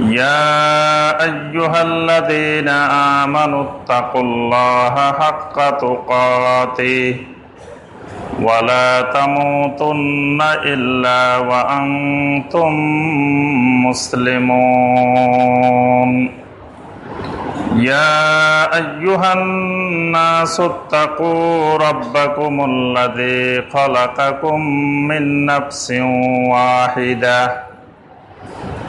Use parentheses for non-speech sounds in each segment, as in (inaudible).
يا أيها الذين آمنوا اتقوا الله حق تقاته ولا تموتن إلا وأنتم مسلمون يا أيها الناس اتقوا ربكم الذي خلقكم من نفس واحده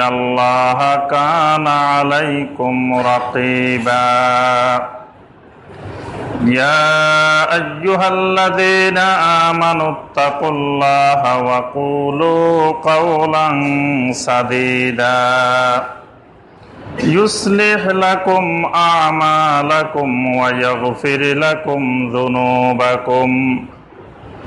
الله كان عليكم رقيبا يا أيها الذين آمنوا اتقوا الله وقولوا قولا سديدا يصلح لكم أعمالكم ويغفر لكم ذنوبكم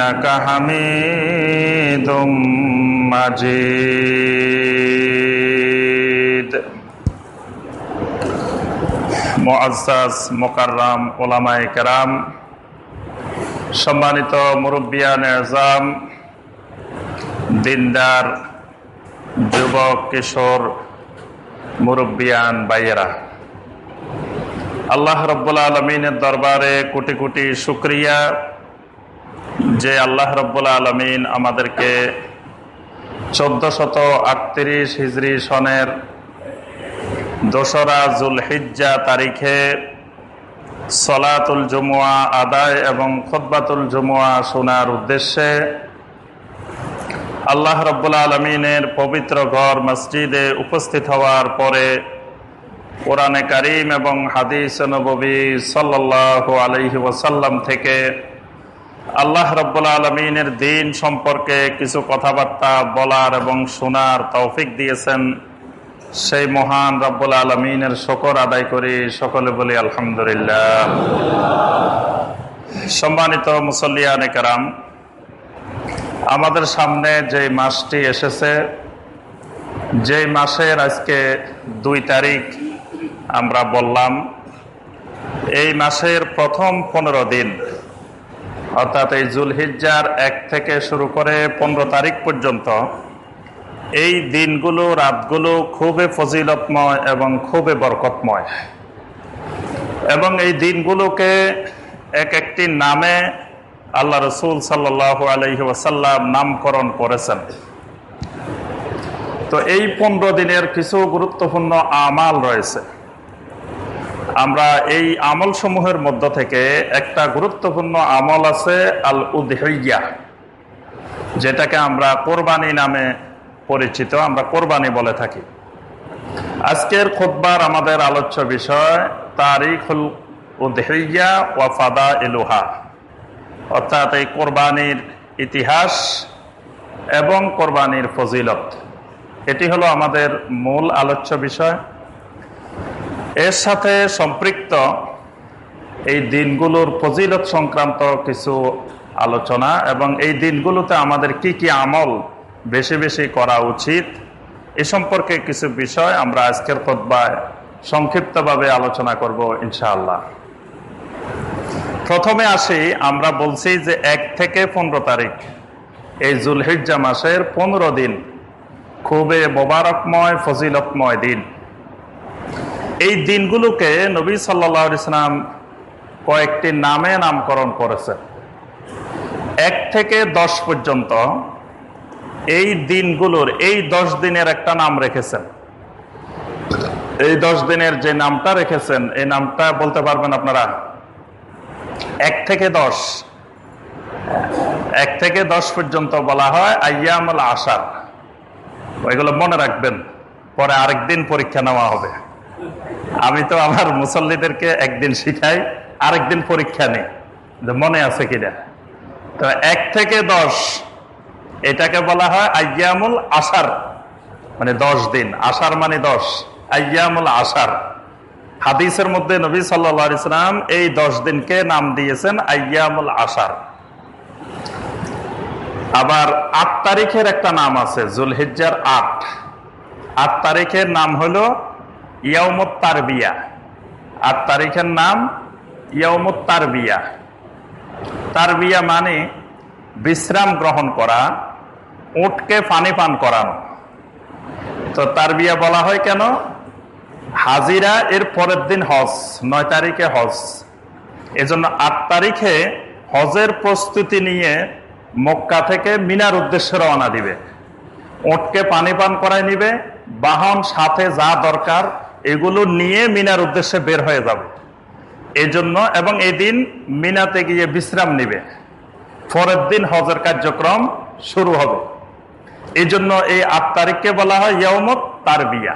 إنك حميد مجيد মুআজ্জাজ মোকাররাম ওলামায়ে কেরাম সম্মানিত মুরব্বিয়ান এজাম দিনদার যুবক কিশোর মুরব্বিয়ান বাইয়েরা আল্লাহ রব্বুল আলমিনের দরবারে কোটি কোটি শুক্রিয়া যে আল্লাহ রব্বুল আলমিন আমাদেরকে চোদ্দ শত আটত্রিশ হিজড়ি সনের দোসরা জুল হিজ্জা তারিখে সলাতুল জমুয়া আদায় এবং খোদ্বাতুল জমুয়া শোনার উদ্দেশ্যে আল্লাহ রব্বুল আলমিনের পবিত্র ঘর মসজিদে উপস্থিত হওয়ার পরে কোরআনে কারিম এবং হাদিস নবী সাল্লাহ আলহি ওসাল্লাম থেকে আল্লাহ রব্বুল আলমিনের দিন সম্পর্কে কিছু কথাবার্তা বলার এবং শোনার তৌফিক দিয়েছেন। সেই মহান রব্বুল আলমিনের শকর আদায় করি, সকলে বলি আলহামদুলিল্লাহ। সম্মানিত মুসল্লিয়ান কারাম, আমাদের সামনে যে মাসটি এসেছে, যে মাসের আজকে দুই তারিখ আমরা বললাম, এই মাসের প্রথম পনেরো দিন। অর্থাৎ এই জুলহিজ্জার এক থেকে শুরু করে পনেরো তারিখ পর্যন্ত এই দিনগুলো, রাতগুলো খুবই ফজিলতময় এবং খুবই বরকতময়। এবং এই দিনগুলোকে এক একটি নামে আল্লাহ রসুল সাল্লাহ আলহি ওয়াসাল্লাম নামকরণ করেছেন। তো এই পনেরো দিনের কিছু গুরুত্বপূর্ণ আমাল রয়েছে। আমরা এই আমল সমূহের মধ্য থেকে একটা গুরুত্বপূর্ণ আমল আছে আল উদহইয়া যেটাকে আমরা কোরবানি নামে পরিচিত, আমরা কোরবানি বলে থাকি। আজকের খোদবার আমাদের আলোচ্য বিষয় তারিখ তারিখুল উদহইয়া ওয়াফাদা এলুহা অর্থাৎ এই কোরবানির ইতিহাস এবং কোরবানির ফজিলত। এটি হলো আমাদের মূল আলোচ্য বিষয়। এর সাথে সম্পৃক্ত এই দিনগুলোর ফজিলত সংক্রান্ত কিছু আলোচনা এবং এই দিনগুলোতে আমাদের কি কি আমল বেশি বেশি করা উচিত, এ সম্পর্কে কিছু বিষয় আমরা আজকের খোদ্বায় সংক্ষিপ্তভাবে আলোচনা করব ইনশাআল্লাহ। প্রথমে আসি, আমরা বলছি যে এক থেকে পনেরো তারিখ, এই জুলহিজ্জা মাসের পনেরো দিন খুবই মোবারকময়, ফজিলতময় দিন। এই দিনগুলোকে নবী সাল্লা ইসলাম কয়েকটি নামে নামকরণ করেছেন। এক থেকে দশ পর্যন্ত এই দিনগুলোর, এই দশ দিনের একটা নাম রেখেছেন। এই দশ দিনের যে নামটা রেখেছেন, এই নামটা বলতে পারবেন আপনারা? এক থেকে দশ। এক থেকে দশ পর্যন্ত বলা হয় আয়ামুল আশার। ওইগুলো মনে রাখবেন, পরে আরেকদিন পরীক্ষা নেওয়া হবে। আমি তো আমার মুসল্লিদেরকে একদিন শিখাই, আরেকদিন পরীক্ষা নেই। মনে আছে কিনা? তো এক থেকে দশ, এটাকে বলা হয় আয়ামুল আশার মানে দশ দিন। আশার মানে দশ, আয়ামুল আশার। হাদিসের মধ্যে নবী সাল্লা ইসলাম এই দশ দিনকে নাম দিয়েছেন আয়ামুল আশার। আবার আট তারিখের একটা নাম আছে, জুলহিজ্জার আট। আট তারিখের নাম হলো ইয়ামত তারবিয়া আট তারিখের নাম ইয়ামত তারবিয়া তারবিয়া মানে বিশ্রাম গ্রহণ করা, উঠকে পানি পান করানো। তো তারবিয়া বলা হয় কেন? হাজিরা এর পরের দিন হজ, নয় তারিখে হজ। এজন্য আট তারিখে হজের প্রস্তুতি নিয়ে মক্কা থেকে মিনার উদ্দেশ্যে রওনা দিবে। ওটকে পানি পান করাই নিবে, বাহন সাথে যা দরকার এগুলো নিয়ে মিনার উদ্দেশ্যে বের হয়ে যাবে। এই জন্য এবং এই দিন মিনাতে গিয়ে বিশ্রাম নিবে। পরের দিন হজের কার্যক্রম শুরু হবে। এই জন্য এই আট তারিখকে বলা হয় ইয়মত তার বিয়া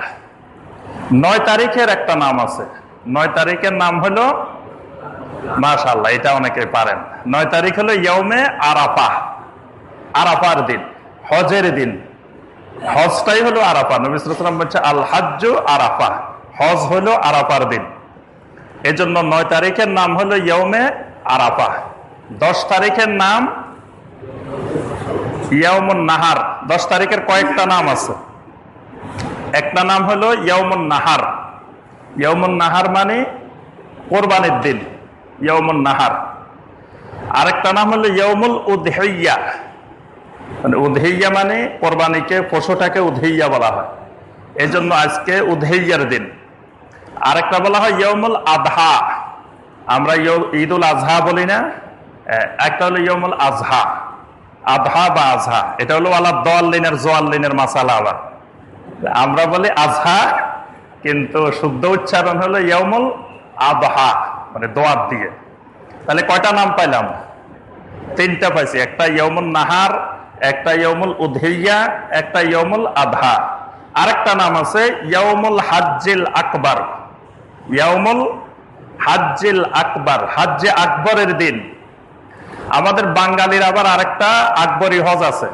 নয় তারিখের একটা নাম আছে। নয় তারিখের নাম হলো মাশাল্লাহ এটা অনেকে পারেন। নয় তারিখ হলো ইয়মে আরাফা আরাফার দিন, হজের দিন। হজটাই হলো আরাফা নবিসাম বলছে আল হাজ আরাফা হজ হলো আরাফার দিন। এজন্য নয় তারিখের নাম হলো ইয়মে আরাফা দশ তারিখের নাম ইয়ামুন নাহার। দশ তারিখের কয়েকটা নাম আছে। একটা নাম হলো ইয়মুন নাহার। ইয়মুন নাহার মানে কোরবানির দিন ইয়মুল নাহার। আরেকটা নাম হলো ইয়মুল উদহেইয়া মানে উদহেইয়া মানে কোরবানিকে, পশুটাকে উদহেইয়া বলা হয়। এই জন্য আজকে উদহেইয়ার দিন। আরেকটা বলা হয় ইয়মুল আধহা। আমরা ঈদুল আজহা বলি না একটা হলো ইয়মুল আজহা। আধা বা আজহা, এটা হলো আল্লাহ দোয়াল্লিনের জোয়াল্লিনের মাসালা আবার। আমরা বলি আজহা, কিন্তু শুদ্ধ উচ্চারণ হলো ইয়মুল আবহা মানে দোয়ার দিয়ে। তাহলে কয়টা নাম পাইলাম? তিনটা পাইছি, একটা ইয়মুল নাহার, একটা ইয়মুল উধেইয়া একটা ইয়মুল আধা আরেকটা নাম আছে ইয়মুল হাজ্জিল আকবর। ইয়মুল হাজ্জিল আকবর, হাজ্জে আকবরের দিন। আমাদের বাঙালির আবার আরেকটা আকবরী হজ আছে।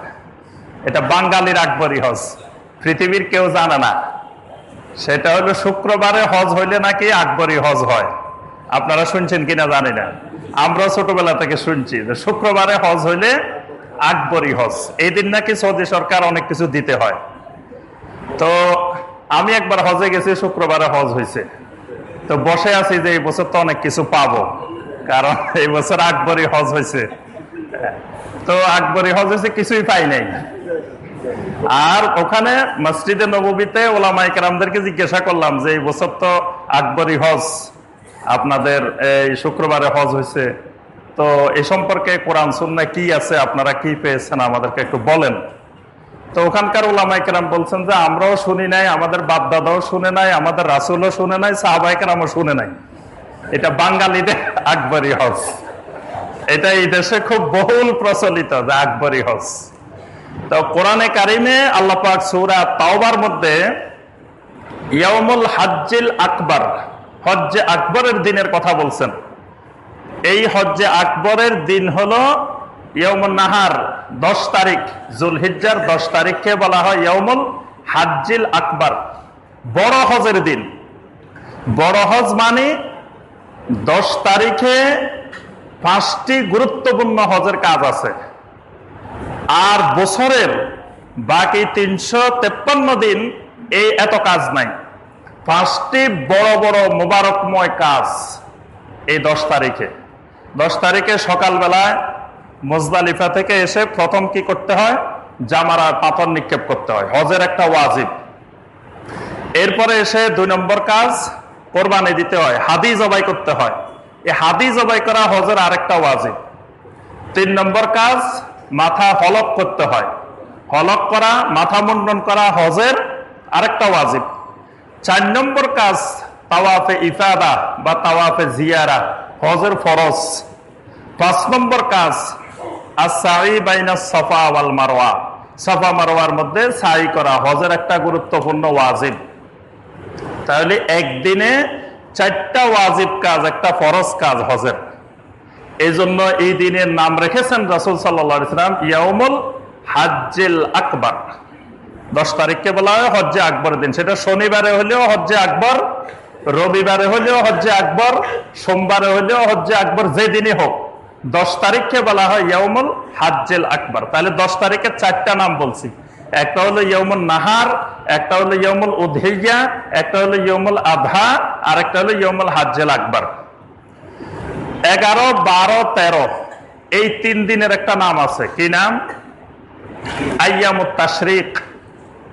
এটা বাঙালির আকবরী হজ। পৃথিবীর কেউ জানে না। সেটা হলো শুক্রবারে হজ হইলে নাকি আকবরী হজ হয়। আপনারা শুনছেন কিনা জানি না। আমরা ছোটবেলা থেকে শুনছি যে শুক্রবারে হজ হইলে আকবরী হজ। এই দিন নাকি সৌদি সরকার অনেক কিছু দিতে হয়। তো আমি একবার হজে গেছি, শুক্রবারে হজ হয়েছে তো বসে আছি যে এই বছর তো অনেক কিছু পাবো। কারণ এই বছর আকবরী হজ হয়েছে। তো আকবরী হজ হয়েছে, কিছুই পাই নাই। আর ওখানে মসজিদে নবীতে ওলামাইকারদেরকে জিজ্ঞাসা করলাম যে এই বছর তো আকবরী হজ, আপনাদের এই শুক্রবারে হজ হয়েছে। তো এই সম্পর্কে কোরআন সুন্না কি আছে, আপনারা কি পেয়েছেন আমাদেরকে একটু বলেন। তো ওখানকার ওলামাইকেরাম বলছেন যে, আমরাও শুনি নাই, আমাদের বাপদাদাও শুনে নাই, আমাদের রাসুলও শুনে নাই সাহবাইকেরামও শুনে নাই। এটা বাঙালিদের আকবরী হজ। এটা এই দেশে খুব বহুল প্রচলিত যে আকবরী হজ। তো কোরআনে কারিমে আল্লাপাক সৌরা তাওবার মধ্যে ইয়ামুল হাজ্জিল আকবর হজ্জে আকবরের দিনের কথা বলছেন। এই হজ্জে আকবরের দিন হলো নাহার, দশ তারিখ, জুলহিজ্জার দশ তারিখকে বলা হয় ইয়মুল হাজ্জিল আকবর। বড় হজের দিন। বড় হজ মানে দশ তারিখে পাঁচটি গুরুত্বপূর্ণ হজের কাজ আছে। আর বছরের বাকি তিনশো তেপ্পান্ন দিন এই এত কাজ নাই। পাঁচটি বড় বড় মোবারকময় কাজ এই দশ তারিখে। দশ তারিখে সকালবেলায় মোজদালিফা থেকে এসে প্রথম কি করতে হয়? জামারা পাথর নিক্ষেপ করতে হয়। হজের একটা ওয়াজিব। এরপরে এসে দুই নম্বর কাজ কোরবানি দিতে হয়, হাদি জবাই করতে হয়। এই হাদি জবাই করা হজের আরেকটা ওয়াজিব। তিন নম্বর কাজ, মাথা হলক করতে হয়। হলক করা, মাথা মুন্ডন করা হজের আরেকটা ওয়াজিব। চার নম্বর কাজ, তাওয়াফে ইফাদা বা তাওয়াফে জিয়ারা, হজের ফরজ। পাঁচ নম্বর কাজ মারোয়ার মধ্যে সাই করা হজের একটা গুরুত্বপূর্ণ ওয়াজিব। তাহলে একদিনে ওয়াজিব কাজ, একটা ফরজ কাজ এই জন্য এই দিনের নাম রেখেছেন রাসুল সাল্লাম ইয়ামুল হাজ্জিল আকবর। দশ তারিখকে বলা হয় হজ্জে আকবর দিন। সেটা শনিবারে হলেও হজ্জে আকবর, রবিবারে হলেও হজ্জে আকবর, সোমবারে হলেও হজ্জে আকবর যে দিনই হোক। দশ তারিখকে বলা হয় ইয়মুল হাজ্জেল আকবর। তাহলে দশ তারিখে চারটা নাম বলছি। একটা হলো ইয়মুল নাহার, একটা হলো ইয়মুল উধেইয়া একটা হলো ইয়মুল আধা, আর একটা হলো ইয়মুল হাজ্জেল আকবর। এগারো, বারো, তেরো, এই তিন দিনের একটা নাম আছে। কি নাম? আয়ামুত তাশরিক।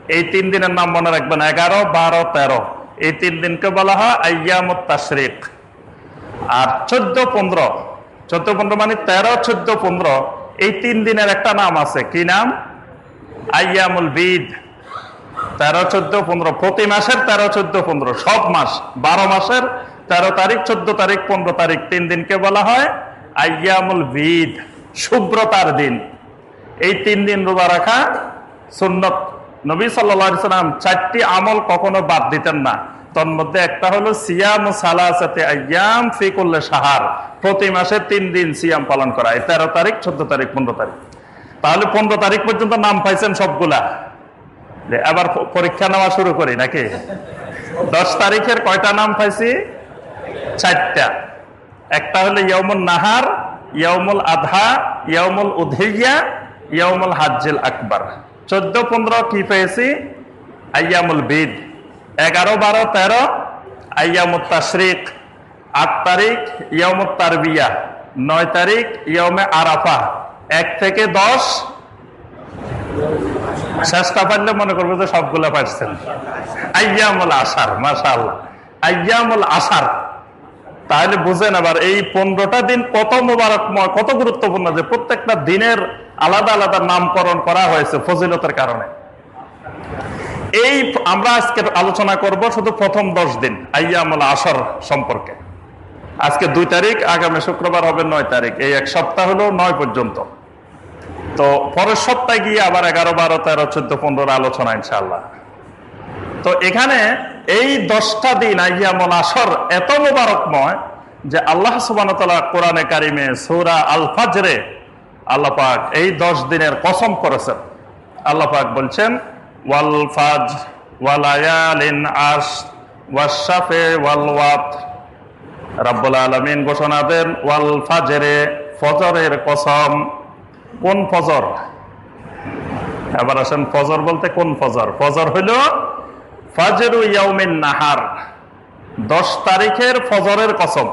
এই তিন দিনের নাম মনে রাখবেন। এগারো, বারো, তেরো। এই তিন দিনকে বলা হয় আয়ামুত তাশরিক। আর চোদ্দ, পনেরো চোদ্দ পনেরো মানে তেরো, চোদ্দ পনেরো। এই তিন দিনের একটা নাম আছে। কি নাম? আয়ামুল বিদ। তেরো, চোদ্দ পনেরো। প্রতি মাসের তেরো, চোদ্দ পনেরো। সব মাস। বারো মাসের তেরো তারিখ, চোদ্দ তারিখ, পনেরো তারিখ। তিন দিনকে বলা হয় আয়ামুল বিদ। শুভ্রতার দিন। এই তিন দিন রোজা রাখা সুন্নত। নবী সাল্লাম চারটি আমল কখনো বাদ দিতেন না। তোর মধ্যে একটা হলো সিয়াম ও সালাসাতে আয়াম ফি করলে সাহার প্রতি মাসে তিন দিন সিয়াম পালন করা। এই তেরো তারিখ, চোদ্দ তারিখ, পনেরো তারিখ। তাহলে পনেরো তারিখ পর্যন্ত নাম পাইছেন সবগুলা। এবার পরীক্ষা নেওয়া শুরু করি নাকি? দশ তারিখের কয়টা নাম পাইছি? চারটা। একটা হলো ইয়মুল নাহার ইয়মুল আধা ইয়মুল উধেইয়া ইয়মুল হাজ্জিল আকবর। চোদ্দ, পনেরো কি পেয়েছি? আয়ামুল বিদ। এগারো বারো তেরো আয়ামুল তাশরিক আট তারিখ ইয়মুল তারবিয়া নয় তারিখ ইয়মে আরাফা এক থেকে দশ। শেষটা পারলে মনে করব যে সবগুলো পারছেন আয়ামুল আসার মাসা আল্লাহ আয়ামুল আসার তাহলে বুঝেন আবার এই পনেরোটা দিন কত মোবারকময়, কত গুরুত্বপূর্ণ যে প্রত্যেকটা দিনের আলাদা আলাদা নামকরণ করা হয়েছে ফজিলতের কারণে। এই আমরা আজকে আলোচনা করব শুধু প্রথম দশ দিন আইয়ামুল আসর সম্পর্কে। আজকে দুই তারিখ, আগামী শুক্রবার হবে নয় তারিখ। এই এক সপ্তাহ হলো নয় পর্যন্ত। তো পরের সপ্তাহে গিয়ে আবার এগারো, বারো, তেরো, চোদ্দ পনেরো আলোচনা ইনশাল্লাহ তো এখানে এই দশটা দিন আইয়ামুল আসর এত মোবারকময় যে আল্লাহ সুবান কোরআনে কারিমে সৌরা আল ফাজরে আল্লাহ পাক এই দশ দিনের কসম করেছেন। আল্লাহ পাক বলছেন ওয়াল ফাজ ওয়ালায়ালিন আশ ওয়াশাফে ওয়াল ওয়াত। রাব্বুল আলামিন ঘোষণা দেন, ওয়াল ফাজরে, ফজরের কসম। কোন ফজর? এবার আসেন ফজর বলতে কোন ফজর? ফজর হইল ফাজরু ইয়াউমিন নাহার, দশ তারিখের ফজরের কসম।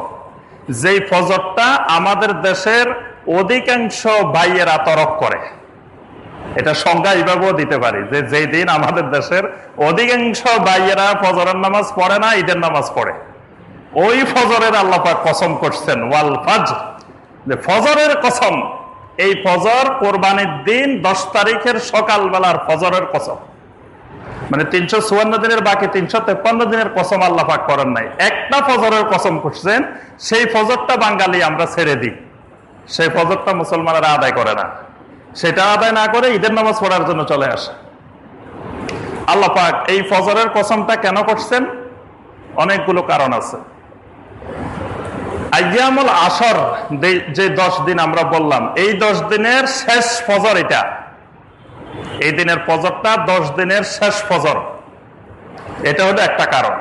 যেই ফজরটা আমাদের দেশের অধিকাংশ ভাইয়েরা তরক করে। এটা সংজ্ঞা এইভাবেও দিতে পারি যে যেই দিন আমাদের দেশের অধিকাংশ বাইয়েরা ফজরের নামাজ পড়ে না, ঈদের নামাজ পড়ে। ওই ফজরের আল্লাপাক কসম করছেন, ওয়াল ফাজ যে ফজরের কসম, এই ফজর কোরবানির দিন দশ তারিখের সকালবেলার ফজরের কসম। মানে তিনশো চুয়ান্ন দিনের বাকি তিনশো তেপ্পান্ন দিনের কসম আল্লাহ পাক করেন নাই। একটা ফজরের কসম করছেন, সেই ফজরটা বাঙালি আমরা ছেড়ে দিই। সেই ফজরটা মুসলমানেরা আদায় করে না। সেটা আদায় না করে ঈদের নামাজ পড়ার জন্য চলে আসে। আল্লাহ পাক এই ফজরের কসমটা কেন করছেন? অনেকগুলো কারণ আছে। আয়ামুল আসর যে দশ দিন আমরা বললাম, এই দশ দিনের শেষ ফজর এটা। এই দিনের ফজরটা দশ দিনের শেষ ফজর। এটা হলো একটা কারণ।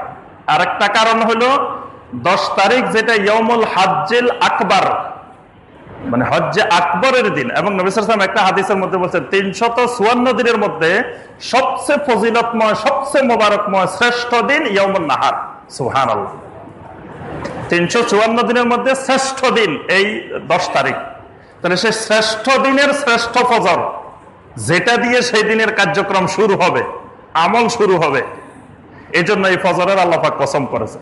আর একটা কারণ হলো দশ তারিখ যেটা ইয়মুল হাজ্জিল আকবর মানে হজ্জে আকবরের দিন। এবং নবিসাম একটা হাদিসের মধ্যে বলছেন তিনশত চুয়ান্ন দিনের মধ্যে সবচেয়ে ফজিলতময়, সবচেয়ে মোবারকময় শ্রেষ্ঠ দিন ইয়মুল নাহার। সুহান আল্লাহ তিনশো চুয়ান্ন দিনের মধ্যে শ্রেষ্ঠ দিন এই দশ তারিখ। তাহলে সেই শ্রেষ্ঠ দিনের শ্রেষ্ঠ ফজর, যেটা দিয়ে সেই দিনের কার্যক্রম শুরু হবে, আমল শুরু হবে এই জন্য এই ফজরের আল্লাপাক কসম করেছে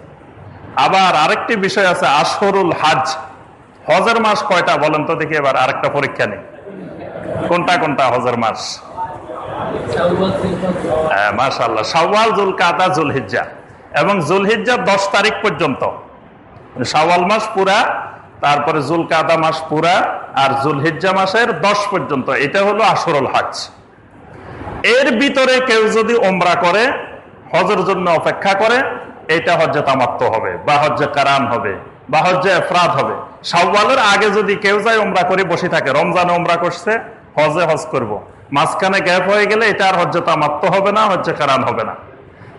আবার আরেকটি বিষয় আছে আশরুল হাজ। হজের মাস কয়টা বলেন তো দেখি এবার, আরেকটা পরীক্ষা নেই। কোনটা কোনটা হজের মাস? হ্যাঁ মাসাল্লাহ সাওয়াল জুল কাদা জুল হিজ্জা এবং জুল হিজ্জা দশ তারিখ পর্যন্ত। সাওয়াল মাস পুরা, তারপরে জুল কাদা মাস পুরা, আর জুল হিজ্জা মাসের দশ পর্যন্ত। এটা হলো আসরুল হাজ। এর ভিতরে কেউ যদি ওমরা করে, হজের জন্য অপেক্ষা করে, এটা হজ্জে তামাত্ম হবে, বা হজ্জে কারান হবে, বা হজ্জে এফরাদ হবে। সাওয়ালের আগে যদি কেউ যায় ওমরা করে বসে থাকে, রমজানে ওমরা করছে, হজে হজ করব। মাঝখানে গ্যাপ হয়ে গেলে এটা আর হজ্জে তামাত্ম হবে না, হজ্জে কারান হবে না।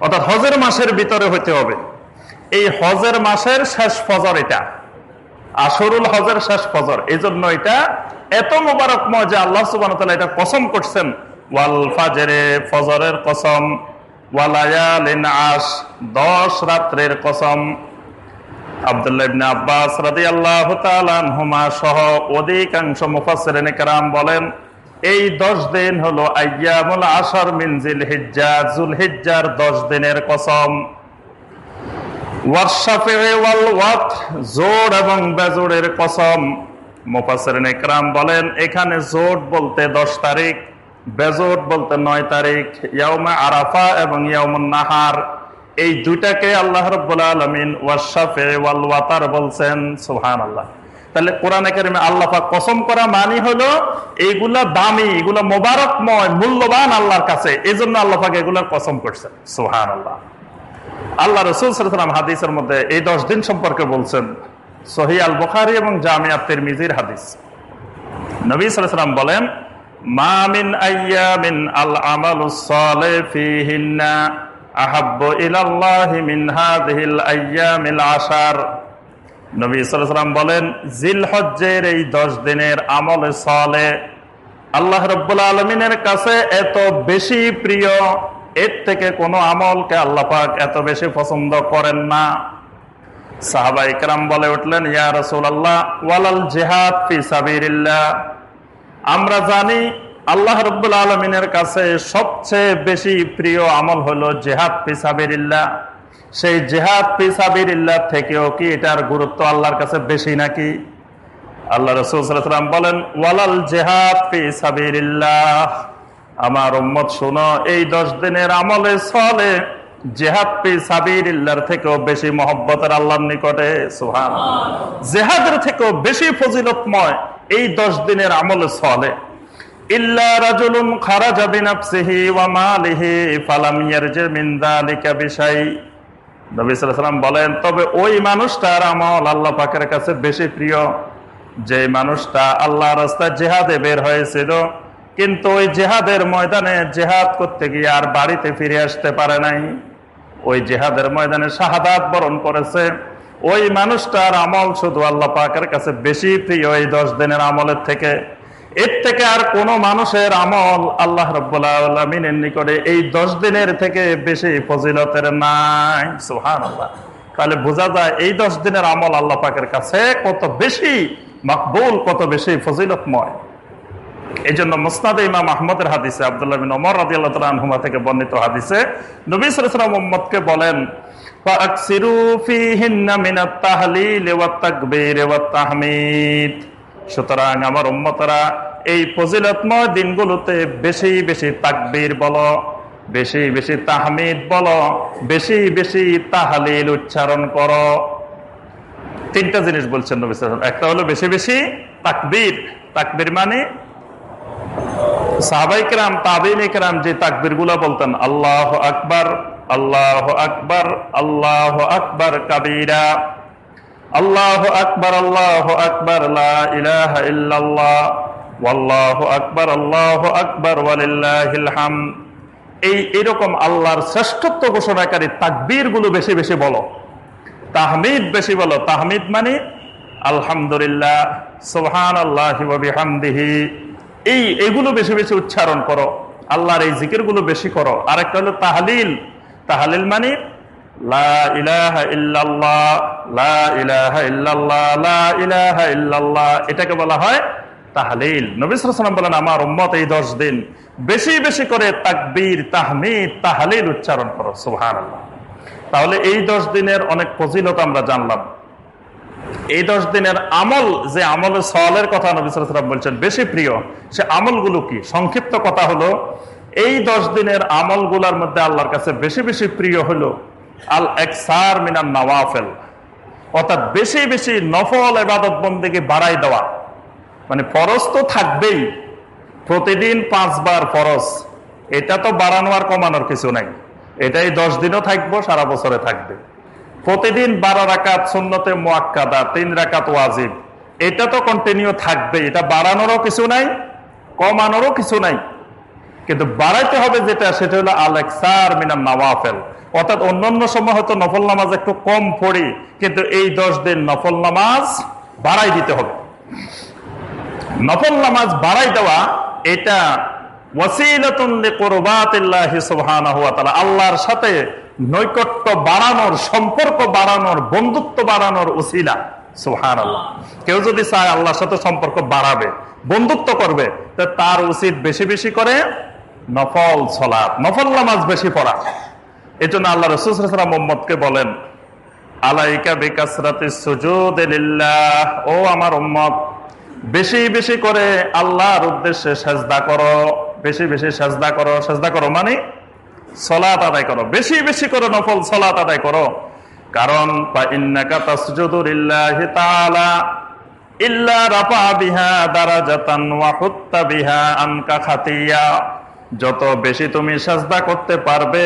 অর্থাৎ হজের মাসের ভিতরে হইতে হবে। এই হজের মাসের শেষ ফজর এটা। আসরুল হজের শেষ ফজর। এই জন্য এটা এত মোবারকময় যে আল্লাহ সুবান এটা কসম করছেন। ওয়াল ফাজেরে ফজরের কসম, ওয়ালায়ালিন আশ, দশ রাত্রের কসম। আবদুল্লাহ ইবনে আব্বাস রাদিয়াল্লাহু তাআলা আনহুমা সহ অধিকাংশ মুফাসসিরিন کرام বলেন এই 10 দিন হলো আইয়ামুল আশর মিন জিলহিজ্জা যুলহিজ্জার 10 দিনের কসম ওয়াশাফিঈ ওয়াল ওয়াত জোড় এবং বেজোড়ের কসম মুফাসসিরিন کرام বলেন এখানে জোড় বলতে 10 তারিখ বেজোট বলতে নয় তারিখ ইয়াউমে আরাফা এবং ইয়াউমুন নাহার এই দুইটাকে আল্লাহ রব্বুল ওয়াল বলছেন সুহান আল্লাহ তাহলে কোরআন একাডেমি আল্লাহ কসম করা মানি হলো, এইগুলা দামি, এগুলা মোবারকময়, মূল্যবান আল্লাহর কাছে। এই জন্য আল্লাহাক এগুলার কসম করছেন সুহান আল্লাহ আল্লাহ রসুল সালাম হাদিসের মধ্যে এই দশ দিন সম্পর্কে বলছেন, সহি আল বখারি এবং জামিয়াতের মিজির হাদিস। নবী সালাম বলেন মামিন আল আমাল আহাব্ব ইলাল্লাহি মিন আশার। নবী বলেন, জিলহজ্জের এই 10 দিনের আমলে সালে আল্লাহ রাব্বুল আলামিনের কাছে এত বেশি প্রিয়, এর থেকে কোনো আমলকে আল্লাহ পাক এত বেশি পছন্দ করেন না। বলে উঠলেন রাসূলুল্লাহ, ওয়ালাল জিহাদ আমরা জানি আল্লাহ রব্বুল আলমিনের কাছে সবচেয়ে বেশি প্রিয় আমল হলো জেহাদ পিসাবিরিল্লা সেই জেহাদ পিসাবিরিল্লা থেকেও কি এটার গুরুত্ব আল্লাহর কাছে বেশি নাকি? আল্লাহ রসুলাম বলেন, ওয়ালাল জেহাদ পিসাবিরিল্লাহ আমার উম্মত, শুনো, এই দশ দিনের আমলে চলে জেহাদ পি সাবির থেকেও বেশি মহব্বতের আল্লাহর নিকটে জেহাদের থেকেও বেশি ফজিলতময় এই দশ দিনের আমলে বলেন, তবে ওই মানুষটার আমল আল্লাহ পাকের কাছে বেশি প্রিয়। যে মানুষটা আল্লাহ রাস্তায় জেহাদে বের হয়েছিল, কিন্তু ওই জেহাদের ময়দানে জেহাদ করতে গিয়ে আর বাড়িতে ফিরে আসতে পারে নাই। ওই জেহাদের ময়দানে শাহাদাত বরণ করেছে। ওই মানুষটার আমল শুধু আল্লাহ পাকের কাছে বেশি প্রিয় এই দশ দিনের আমলের থেকে। এর থেকে আর কোন মানুষের আমল আল্লাহ রবিনের নিকটে এই দশ দিনের থেকে বেশি ফজিলতের নাই সুহান আল্লাহ তাহলে বোঝা যায় এই দশ দিনের আমল আল্লাহ পাকের কাছে কত বেশি মকবুল কত বেশি ফজিলতময় এই জন্য মুসনাদ ইমাম আহমদের হাদিসে আবদুল্লাহ বিন ওমর রাজি আল্লাহ থেকে বর্ণিত হাদিসে নবী সালাম মোহাম্মদকে বলেন فأكثروا فيهن من التهليل والتكبير والتحميد সুতরাং আমার উম্মতরা, এই ফজিলতময় দিনগুলোতে বেশি বেশি তাকবীর বলো, বেশি বেশি তাহমিদ বলো, বেশি বেশি তাহালিল উচ্চারণ করো। তিনটা জিনিস বলছেন নবী। একটা হলো বেশি বেশি তাকবীর। তাকবীর মানে সাহাবাইকরাম তাবিনিকরাম যে তাকবীরগুলা বলতেন, আল্লাহ আকবার আল্লাহ আকবার আল্লাহ আকবার কাবীরা। আল্লাহ আকবার আল্লাহ আকবার ওয়াল্লাহু আকবার, আল্লাহু আকবার, ওয়ালিল্লাহিল হামদ। এই এরকম আল্লাহর শ্রেষ্ঠত্ব ঘোষণাকারী তাকবীরগুলো বেশি বেশি বলো। তাহমিদ বেশি বলো। তাহমিদ মানে আলহামদুলিল্লাহ সোহান আল্লাহ হামদিহি এই এগুলো বেশি বেশি উচ্চারণ করো। আল্লাহর এই জিকিরগুলো বেশি করো। আরেকটা হলো তাহলিল। তাহলিল মানে লা ইলাহা ইল্লাল্লাহ, লা ইলাহা ইল্লাল্লাহ, লা ইলাহা ইল্লাল্লাহ, এটাকে বলা হয় তাহলিল। নবী বলেন, আমার উম্মত এই দশ দিন বেশি বেশি করে তাকবীর, তাহমিদ, তাহলিল উচ্চারণ করো, সুবহানাল্লাহ। তাহলে এই দশ দিনের অনেক ফজিলত আমরা জানলাম। এই দশ দিনের আমল, যে আমল সওয়ালের কথা নবিসাম বলছেন, বেশি প্রিয়, সে আমলগুলো কি? সংক্ষিপ্ত কথা হলো, এই দশ দিনের আমলগুলোর মধ্যে আল্লাহর কাছে বেশি বেশি প্রিয় হলো আল একসার মিনার নওয়াফেল। অর্থাৎ বেশি বেশি নফল এবাদত বন্দিকে বাড়াই দেওয়া। মানে ফরজ তো থাকবেই। প্রতিদিন পাঁচবার ফরজ। এটা তো বাড়ানো আর কমানোর কিছু নাই। এটাই দশ দিনও থাকব, সারা বছরে থাকবে। প্রতিদিন বারো রাকাত সুন্নতে মোয়াক্কাদা তিন রাকাত ওয়াজিব। এটা তো কন্টিনিউ থাকবে। এটা বাড়ানোরও কিছু নাই, কমানোরও কিছু নাই। কিন্তু বাড়াইতে হবে যেটা, সেটা হলো আলেক্সার মিনাম নওয়াফেল। অর্থাৎ অন্যান্য সময় হয়তো নফল নামাজ একটু কম পড়ি, কিন্তু এই দশ দিন নফল নামাজ বাড়াই দিতে হবে। নফল নামাজ বাড়াই দেওয়া, এটা আল্লাহর সাথে নৈকট্য বাড়ানোর, সম্পর্ক বাড়ানোর, বন্ধুত্ব বাড়ানোর উসিলা সুহান আল্লাহ কেউ যদি চায় আল্লাহর সাথে সম্পর্ক বাড়াবে, বন্ধুত্ব করবে তার উচিত বেশি বেশি করে নফল সলাপ নফল নামাজ বেশি পড়া। এই জন্য আল্লাহ রসুলাম মোহাম্মদকে বলেন, আলাইকা বিকাসরাতে সুজুদ ও আমার উম্মত, বেশি বেশি করে আল্লাহর উদ্দেশ্যে সাজদা করো। বেশি বেশি সাজদা করো। সাজদা করো মানে সলাত আদায় করো। বেশি বেশি করে নফল সলাত আদায় করো। কারণ যত বেশি তুমি সাজদা করতে পারবে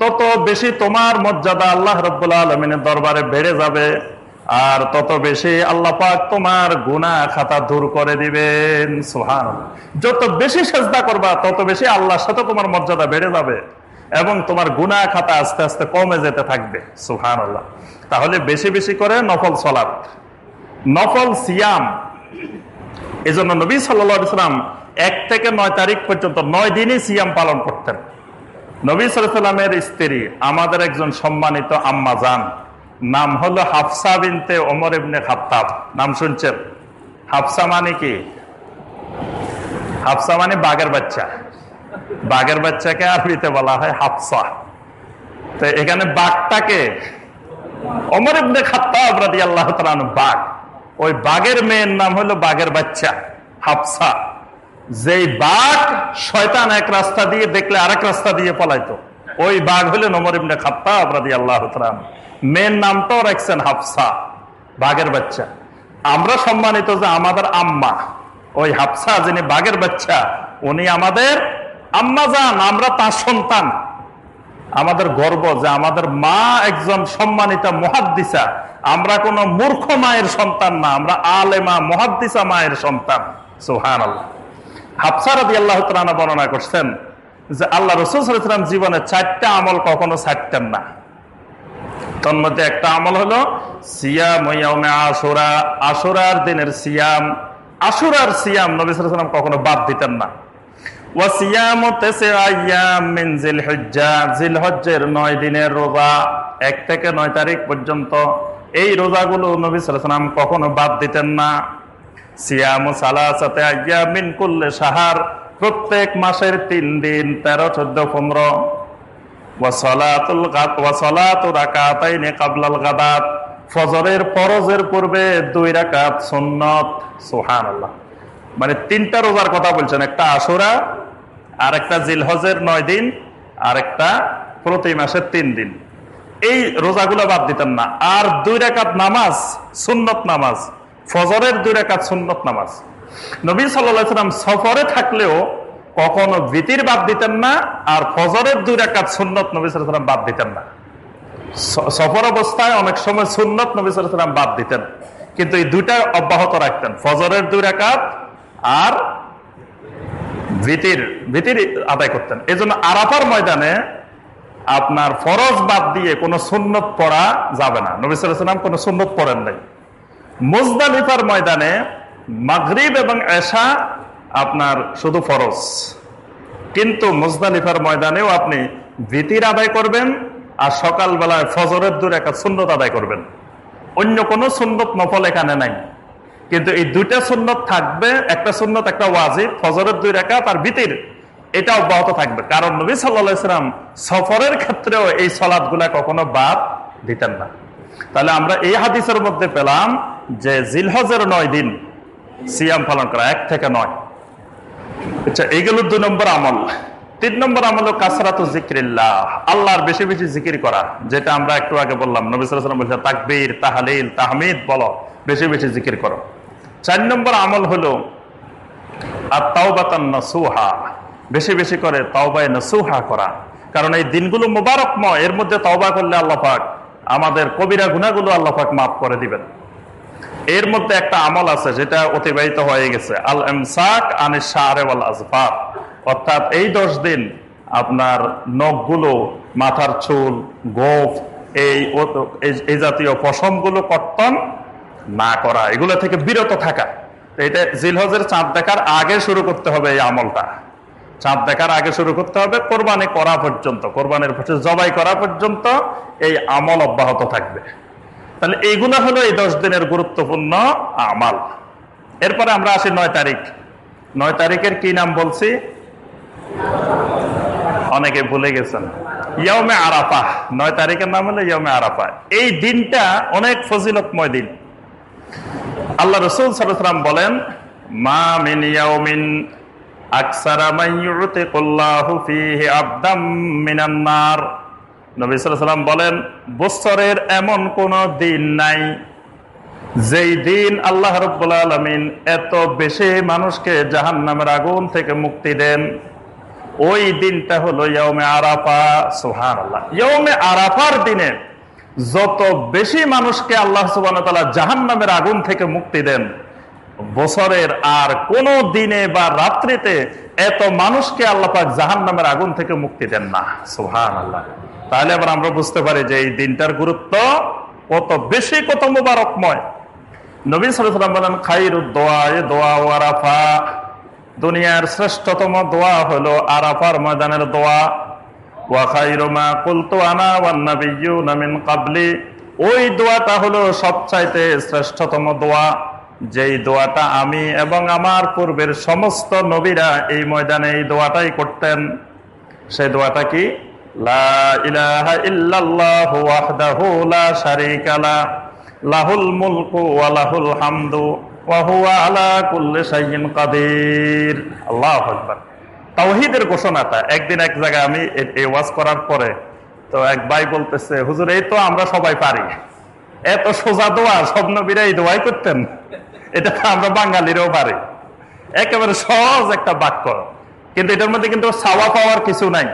তত বেশি তোমার মর্যাদা আল্লাহ রব্বুল্লা আলমিনের দরবারে বেড়ে যাবে, আর তত বেশি আল্লাহ পাক তোমার গুনা খাতা দূর করে দিবেন সোহান যত বেশি চেষ্টা করবা, তত বেশি আল্লাহর সাথে তোমার মর্যাদা বেড়ে যাবে এবং তোমার গুনা খাতা আস্তে আস্তে কমে যেতে থাকবে সুহান আল্লাহ তাহলে বেশি বেশি করে নফল সলাপ নফল সিয়াম। এই জন্য নবী সাল্লাম এক থেকে নয় তারিখ পর্যন্ত নয় দিনই সিয়াম পালন করতেন। নবী সাল্লামের স্ত্রী, আমাদের একজন সম্মানিত আম্মা যান নাম হলো হাফসা বিনতে ওমর ইবনে খাত্তাব। নাম শুনছেন? হাফসা মানে কি? হাফসা মানে বাঘের বাচ্চা। বাঘের বাচ্চাকে আরবিতে বলা হয় হাফসা। তো এখানে বাঘটাকে অমর ইবনে খাত্তাব রাদি আল্লাহ বাঘ। ওই বাঘের মেয়ের নাম হলো বাঘের বাচ্চা, হাফসা। যেই বাঘ শয়তান এক রাস্তা দিয়ে দেখলে আরেক রাস্তা দিয়ে পলাইতো। ওই বাঘ হলো নমর ইবনে খাত্তাব রাদি আল্লাহ মেয়ের নামটাও রাখছেন হাফসা, বাঘের বাচ্চা। আমরা সম্মানিত যে আমাদের আম্মা, ওই হাফসা যিনি বাঘের বাচ্চা, উনি আমাদের আম্মা যান আমরা তার সন্তান। আমাদের গর্ব যে আমাদের মা একজন সম্মানিত মহাদ্দিসা। আমরা কোন মূর্খ মায়ের সন্তান না, আমরা আলেমা, মহাদ্দিসা মায়ের সন্তান। সোহান আল্লাহ হাফসারদি আল্লাহ তালা বর্ণনা করছেন যে আল্লাহ রসুলাম জীবনে চারটা আমল কখনো ছাড়তেন না। তোর মধ্যে একটা আমল হলো সিয়াম আসুরা আসুরার দিনের সিয়াম আসুরার সিয়াম নবিসাম কখনো বাদ দিতেন না। নয় দিনের রোজা, এক থেকে নয় তারিখ পর্যন্ত এই রোজাগুলো নবী সালাম কখনো বাদ দিতেন না। আয়ামিন করলে সাহার প্রত্যেক মাসের তিন দিন, তেরো, চোদ্দ, পনেরো। ওয়াসালাতুল কাবলাল ফরজের পূর্বে দুই রাকাত সুন্নত। সুবহানাল্লাহ। মানে তিনটা রোজার কথা বলছেন, একটা আশুরা, আর একটা জিলহজের নয় দিন, আর একটা প্রতি মাসের তিন দিন। এই রোজাগুলো বাদ দিতেন না। আর দুই রাকাত নামাজ, সুন্নত নামাজ। ফজরের দুই রাকাত সুন্নত নামাজ। নবী সাল্লাম সফরে থাকলেও কখনো ভীতির বাদ দিতেন না, আর ফজরের দুই রাকাত সুন্নত নবী সাল্লাম বাদ দিতেন না। সফর অবস্থায় অনেক সময় সুন্নত নবী সাল্লাম বাদ দিতেন, কিন্তু এই দুইটা অব্যাহত রাখতেন, ফজরের দুই রাকাত আর ভীতির ভীতির আদায় করতেন। এই জন্য আরাফার ময়দানে আপনার ফরজ বাদ দিয়ে কোনো সুন্নত পড়া যাবে না। নবী সাল্লাম কোনো সুন্নত পড়েন নাই। মুজদালিফার ময়দানে মাগরিব এবং এশা আপনার শুধু ফরজ। কিন্তু মুজদালিফার ময়দানেও আপনি ভীতির আদায় করবেন আর সকালবেলায় ফজরের দূর একটা সুন্নত আদায় করবেন। অন্য কোনো সুন্নত নফল এখানে নাই। কিন্তু এই দুইটা সুন্নত থাকবে, একটা সুন্নত, একটা ওয়াজিব, ফজরের দুই রেখা তার ভীতির। এটা অব্যাহত থাকবে। কারণ নবী সাল্লাম সফরের ক্ষেত্রেও এই সলাদগুলা কখনো বাদ দিতেন না। তাহলে আমরা এই হাদিসের মধ্যে পেলাম যে জিলহজের নয় দিন সিয়াম পালন করা, এক থেকে নয়। আচ্ছা এইগুলো দু নম্বর আমল। তিন নম্বর আমল কাসরাত জিক্রিল্লাহ আল্লাহর বেশি বেশি জিকির করা, যেটা আমরা একটু আগে বললাম, নবী সাল্লাম বলছে তাকবীর, তাহালিল, তাহমিদ বলো, বেশি বেশি জিকির করো। চার নম্বর আমল হলো আর তাওবাতান নসুহা, বেশি বেশি করে তাওবায় নসুহা করা। কারণ এই দিনগুলো মোবারকময়, এর মধ্যে তওবা করলে আল্লাহ পাক আমাদের কবিরা গুনাহগুলো আল্লাহ পাক মাফ করে দিবেন। এর মধ্যে একটা আমল আছে, যেটা অতিবাহিত হয়ে গেছে। আল এমসাক আনে শাহরে ওয়াল আজফার। অর্থাৎ এই দশ দিন আপনার নখগুলো, মাথার চুল, গোফ, এই এই- জাতীয় পশমগুলো কর্তন না করা, এগুলো থেকে বিরত থাকা। এটা জিলহজের চাঁদ দেখার আগে শুরু করতে হবে এই আমলটা। চাঁদ দেখার আগে শুরু করতে হবে, কোরবানি করা পর্যন্ত, কোরবানির জবাই করা পর্যন্ত এই আমল অব্যাহত থাকবে। তাহলে এইগুলো হলো এই দশ দিনের গুরুত্বপূর্ণ আমাল। এরপরে আমরা আসি নয় তারিখ। নয় তারিখের কি নাম বলছি? অনেকে ভুলে গেছেন। ইয়মে আরাফা নয় তারিখের নাম হলো ইয়মে আরাফা এই দিনটা অনেক ফজিলতময় দিন। আল্লাহ রসুল সাল্লাম বলেন, মা মিন ইয়াউমিন আকসারা মান ইউতিকুল্লাহু ফীহি আবদাম মিনান নার। নবী সাল্লাম বলেন বছরের এমন কোন দিন নাই যেই দিন আল্লাহ রব্বুল আলামিন এত বেশি মানুষকে জাহান্নামের আগুন থেকে মুক্তি দেন। ওই দিনটা হলো ইয়মে আরাফা। সোহান আল্লাহ ইয়মে আরাফার দিনে যত বেশি মানুষকে আল্লাহ সুবহানাহু ওয়া তাআলা জাহান্নামের আগুন থেকে মুক্তি দেন, বছরের আর কোন দিনে বা রাত্রিতে এত মানুষকে আল্লাহ পাক জাহান্নামের আগুন থেকে মুক্তি দেন না। সুবহানাল্লাহ। তাহলে আবার আমরা বুঝতে পারি যে এই দিনটার গুরুত্ব কত বেশি, কত মুবারকময়। নবী সাল্লাম বলেন খাইর দোয়া দোয়া দুনিয়ার শ্রেষ্ঠতম দোয়া হলো আরাফার ময়দানের দোয়া। ওয়া খাইরু মা কুলতু আনা ওয়ান নাবিয়্যুনা মিন ওই দোয়াটা হলো সবচাইতে শ্রেষ্ঠতম দোয়া। যেই দোয়াটা আমি এবং আমার পূর্বের সমস্ত নবীরা এই ময়দানে এই দোয়াটাই করতেন। সেই দোয়াটা কি? লাহুল আলা আল্লাহু তাওহীদের ঘোষণাটা, একদিন এক জায়গায় আমি এই ওয়াজ করার পরে তো এক ভাই বলতেছে, হুজুর, এই তো আমরা সবাই পারি। এত সোজা দোয়া, সব নবীরা এই দোয়াই করতেন। এটা তো আমরা বাঙালিরাও পারি। একেবারে সহজ একটা বাক্য। কিন্তু এটার মধ্যে কিন্তু সাওয়া পাওয়ার কিছু নাই।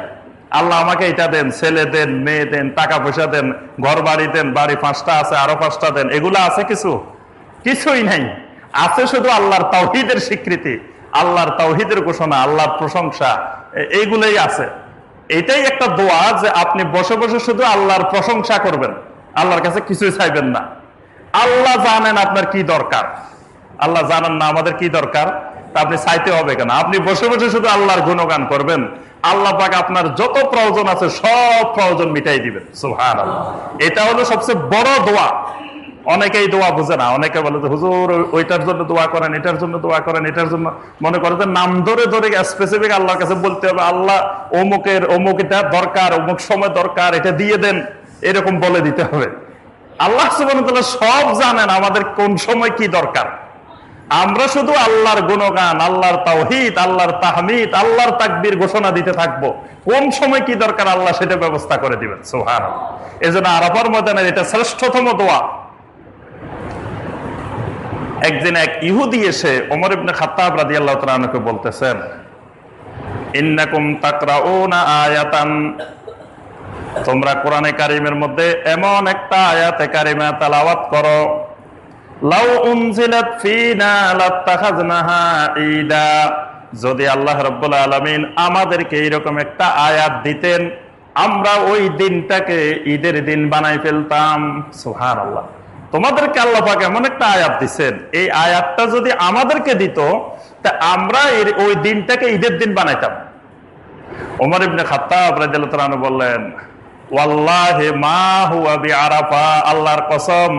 আল্লাহ আমাকে এটা দেন, ছেলে দেন, মেয়ে দেন টাকা পয়সা দেন ঘর বাড়ি দেন, বাড়ি পাঁচটা আছে, আরও পাঁচটা দেন, এগুলো আছে কিছু? কিছুই নাই। আছে শুধু আল্লাহর তাওহিদের স্বীকৃতি, আল্লাহর তাওহিদের ঘোষণা, আল্লাহর প্রশংসা এইগুলোই আছে। এটাই একটা দোয়া যে আপনি বসে বসে শুধু আল্লাহর প্রশংসা করবেন, আল্লাহর কাছে কিছুই চাইবেন না। আল্লাহ জানেন আপনার কি দরকার। আল্লাহ জানেন না আমাদের কি দরকার। আপনি চাইতে হবে কেন? আপনি বসে বসে শুধু আল্লাহর গুণগান করবেন। আল্লাহ পাক আপনার যত প্রয়োজন আছে সব প্রয়োজন মিটাই দিবেন। সুহান এটা হলো সবচেয়ে বড় দোয়া। অনেকেই দোয়া বুঝে না। অনেকে বলে যে, হুজুর, ওইটার জন্য দোয়া করেন, এটার জন্য দোয়া করেন, এটার জন্য মনে করে যে, নাম ধরে ধরে স্পেসিফিক আল্লাহর কাছে বলতে হবে, আল্লাহ, অমুকের অমুক এটা দরকার, অমুক সময় দরকার, এটা দিয়ে দেন। এরকম বলে দিতে হবে। আল্লাহ সব জানেন আমাদের কোন সময় কি দরকার। আমরা শুধু আল্লাহর গুণগান, আল্লাহর তাওহিদ, আল্লাহর তাহমিদ, আল্লাহর তাকবীর ঘোষণা দিতে থাকব। কোন সময় কি দরকার আল্লাহ সেটা ব্যবস্থা করে দিবেন? সুহান এই জন্য আরাফার ময়দানের এটা শ্রেষ্ঠতম দোয়া। একদিন এক ইহুদি এসে ওমর ইবনে খাত্তাব রাদিয়াল্লাহু তাআলা আনহুকে বলতেছেন আয়াতান। তোমরা কোরআনে কারিমের মধ্যে এমন একটা আয়াতে কারিমা তালাওয়াত করো লাউ ফিনা যদি আল্লাহ রাব্বুল আলামিন আমাদেরকে এইরকম একটা আয়াত দিতেন, আমরা ওই দিনটাকে ঈদের দিন বানাই ফেলতাম। সুবহানাল্লাহ। তোমাদেরকে আল্লাহ এমন একটা আয়াত দিচ্ছেন এই আয়াতটা যদি আমাদেরকে দিত, তা আমরা ওই দিনটাকে ঈদের দিন বানাইতাম। ওমর ইবনে খাত্তাব রাদিয়াল্লাহু তাআলা বললেন, ওয়াল্লাহি মা হুয়া বিআরাফা আল্লাহর কসম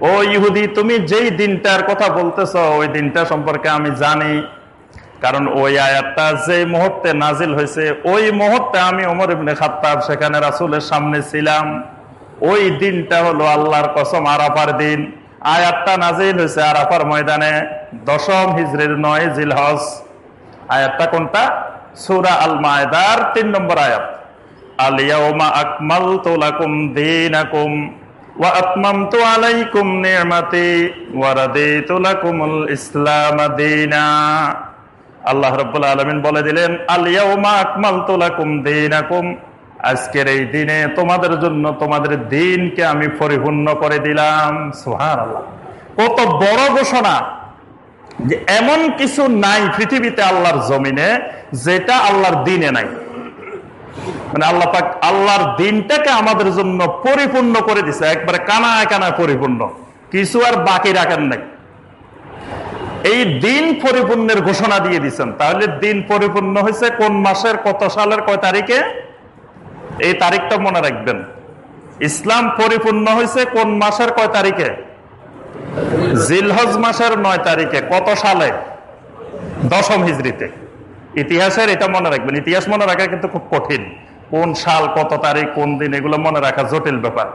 ও ইহুদি, তুমি যেই দিনটার কথা বলতেছ, ওই দিনটা সম্পর্কে আমি জানি। কারণ ওই আয়াতটা যে মুহূর্তে নাজিল হয়েছে, ওই মুহূর্তে আমি ওমর ইবনে খাত্তাব, সেখানে রাসুলের সামনে ছিলাম। ওই দিনটা হলো আল্লাহর কসম আরাফার দিন। আয়াতটা নাজিল হয়েছে আরাফার ময়দানে, দশম হিজরির নয় জিলহজ। আয়াতটা কোনটা? সুরা আল মায়দার তিন নম্বর আয়াত। আলিয়াউমা আকমালতু লাকুম দীনাকুম। ওয়া আল্লাহ বলে দিলেন আজকের এই দিনে তোমাদের জন্য তোমাদের দিনকে আমি পরিপূর্ণ করে দিলাম। সুবহানাল্লাহ। কত বড় ঘোষণা যে এমন কিছু নাই পৃথিবীতে আল্লাহর জমিনে যেটা আল্লাহর দিনে নাই। মানে আল্লাহ পাক আল্লাহর দিনটাকে আমাদের জন্য পরিপূর্ণ করে দিছে, একবারে কানায় কানায় পরিপূর্ণ। কিছু আর বাকি রাখেন নাই। এই দিন পরিপূর্ণের ঘোষণা দিয়ে দিচ্ছেন তাহলে দিন পরিপূর্ণ হয়েছে কোন মাসের, কত সালের, কয় তারিখে? এই তারিখটা মনে রাখবেন। ইসলাম পরিপূর্ণ হয়েছে কোন মাসের, কয় তারিখে? জিলহজ মাসের নয় তারিখে, কত সালে? দশম হিজড়িতে। ইতিহাসের এটা মনে রাখবেন। ইতিহাস মনে রাখা কিন্তু খুব কঠিন। কোন সাল, কত তারিখ, কোন দিন, এগুলো মনে রাখা জটিল ব্যাপার।